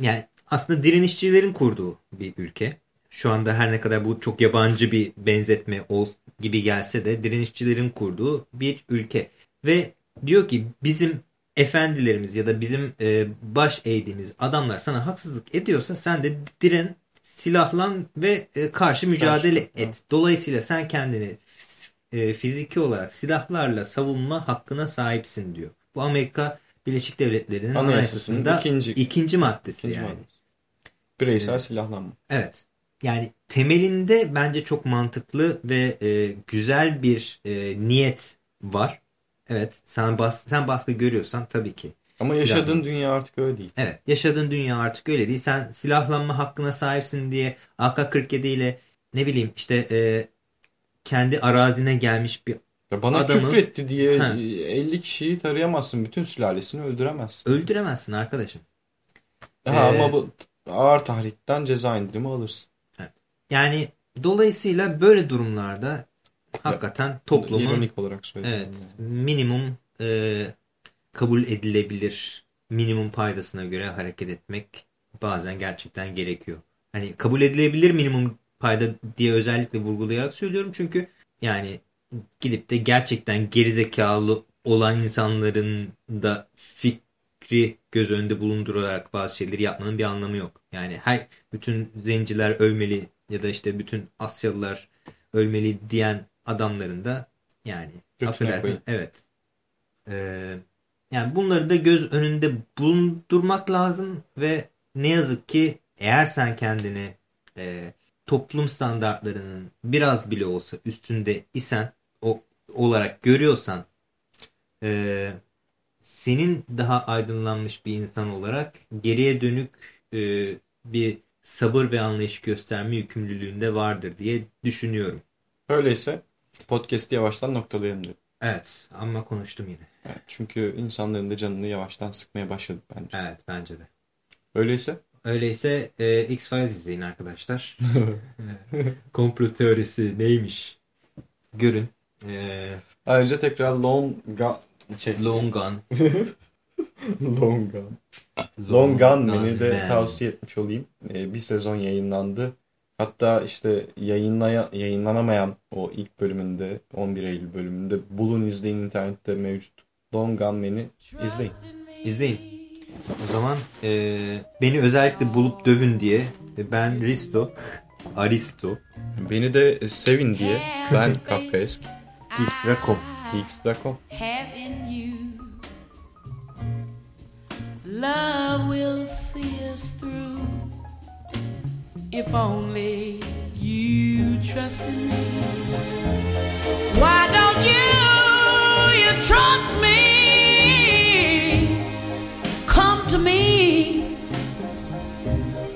yani aslında direnişçilerin kurduğu bir ülke. Şu anda her ne kadar bu çok yabancı bir benzetme ol, gibi gelse de direnişçilerin kurduğu bir ülke. Ve diyor ki bizim efendilerimiz ya da bizim e, baş eğdiğimiz adamlar sana haksızlık ediyorsa sen de diren, silahlan ve e, karşı mücadele Karşı, et. Dolayısıyla sen kendini e, fiziki olarak silahlarla savunma hakkına sahipsin diyor. Bu Amerika Birleşik Devletleri'nin Anayasasının anayasasında ikinci, ikinci maddesi ikinci yani. maddesi. Bireysel Evet. silahlanma. Evet. Yani temelinde bence çok mantıklı ve e, güzel bir e, niyet var. Evet. Sen, bas, sen baskı görüyorsan tabii ki. Ama yaşadığın dünya artık öyle değil. Evet. Yaşadığın dünya artık öyle değil. Sen silahlanma hakkına sahipsin diye AK-47 ile ne bileyim işte e, kendi arazine gelmiş bir Ya bana Adamı- küfretti diye Ha. 50 kişiyi tarayamazsın. Bütün sülalesini öldüremezsin. öldüremezsin arkadaşım. Ha, Ee, ama bu ağır tahrikten ceza indirimi alırsın. Yani dolayısıyla böyle durumlarda hakikaten toplumun İronik olarak söyledim. Evet, minimum e, kabul edilebilir minimum paydasına göre hareket etmek bazen gerçekten gerekiyor. Hani kabul edilebilir minimum payda diye özellikle vurgulayarak söylüyorum çünkü yani gidip de gerçekten gerizekalı olan insanların da fikri göz önünde bulundurarak bazı şeyleri yapmanın bir anlamı yok. Yani her bütün zenciler ölmeli ya da işte bütün Asyalılar ölmeli diyen adamların da yani Götüne affedersin evet. Ee, yani bunları da göz önünde bulundurmak lazım ve ne yazık ki eğer sen kendini e, toplum standartlarının biraz bile olsa üstünde isen o olarak görüyorsan e, senin daha aydınlanmış bir insan olarak geriye dönük e, bir sabır ve anlayış gösterme yükümlülüğünde vardır diye düşünüyorum. Öyleyse podcast'i yavaştan noktalayalım diyorum. Evet ama konuştum yine. Evet, çünkü insanların da canını yavaştan sıkmaya başladı bence. Evet bence de. Öyleyse Öyleyse e, X-Files izleyin arkadaşlar. Komplo teorisi neymiş? Görün. E, ayrıca tekrar Long Gun şey, Long Gun. Long Gun. Long Gunman'i de Man. tavsiye etmiş olayım. Ee, bir sezon yayınlandı. Hatta işte yayınlaya, yayınlanamayan o ilk bölümünde 11 Eylül bölümünde bulun izleyin internette mevcut. Lone Gunman'i izleyin. İzleyin. O zaman e, beni özellikle bulup dövün diye e, ben Risto, Aristo, Beni de e, sevin diye ben Kafkaesk. Geeks.com. Geeks.com. Love will see us through if only you trust in me. Why don't you, you trust me? Come to me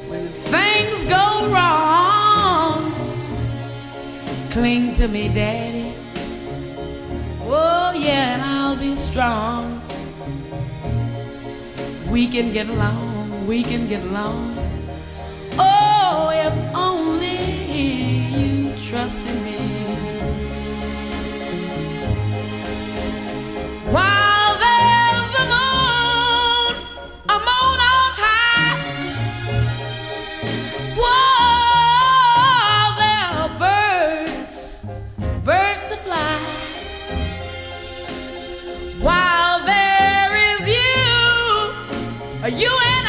when things go wrong. Cling to me, Daddy. Oh, yeah, and I'll be strong. We can get along, we can get along. Trust in me. While there's a moon, a moon on high. There are birds, birds to fly. While there is you, you and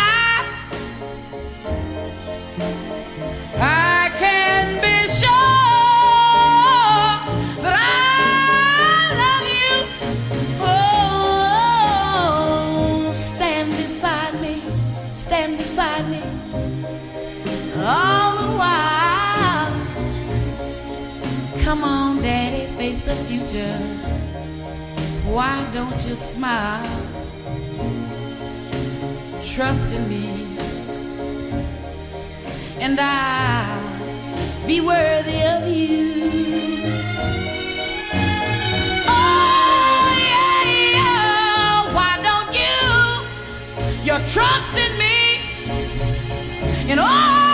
future. Why don't you smile? Trust in me, and I'll be worthy of you. Oh, yeah, yeah. Why don't you? You trust in me, and all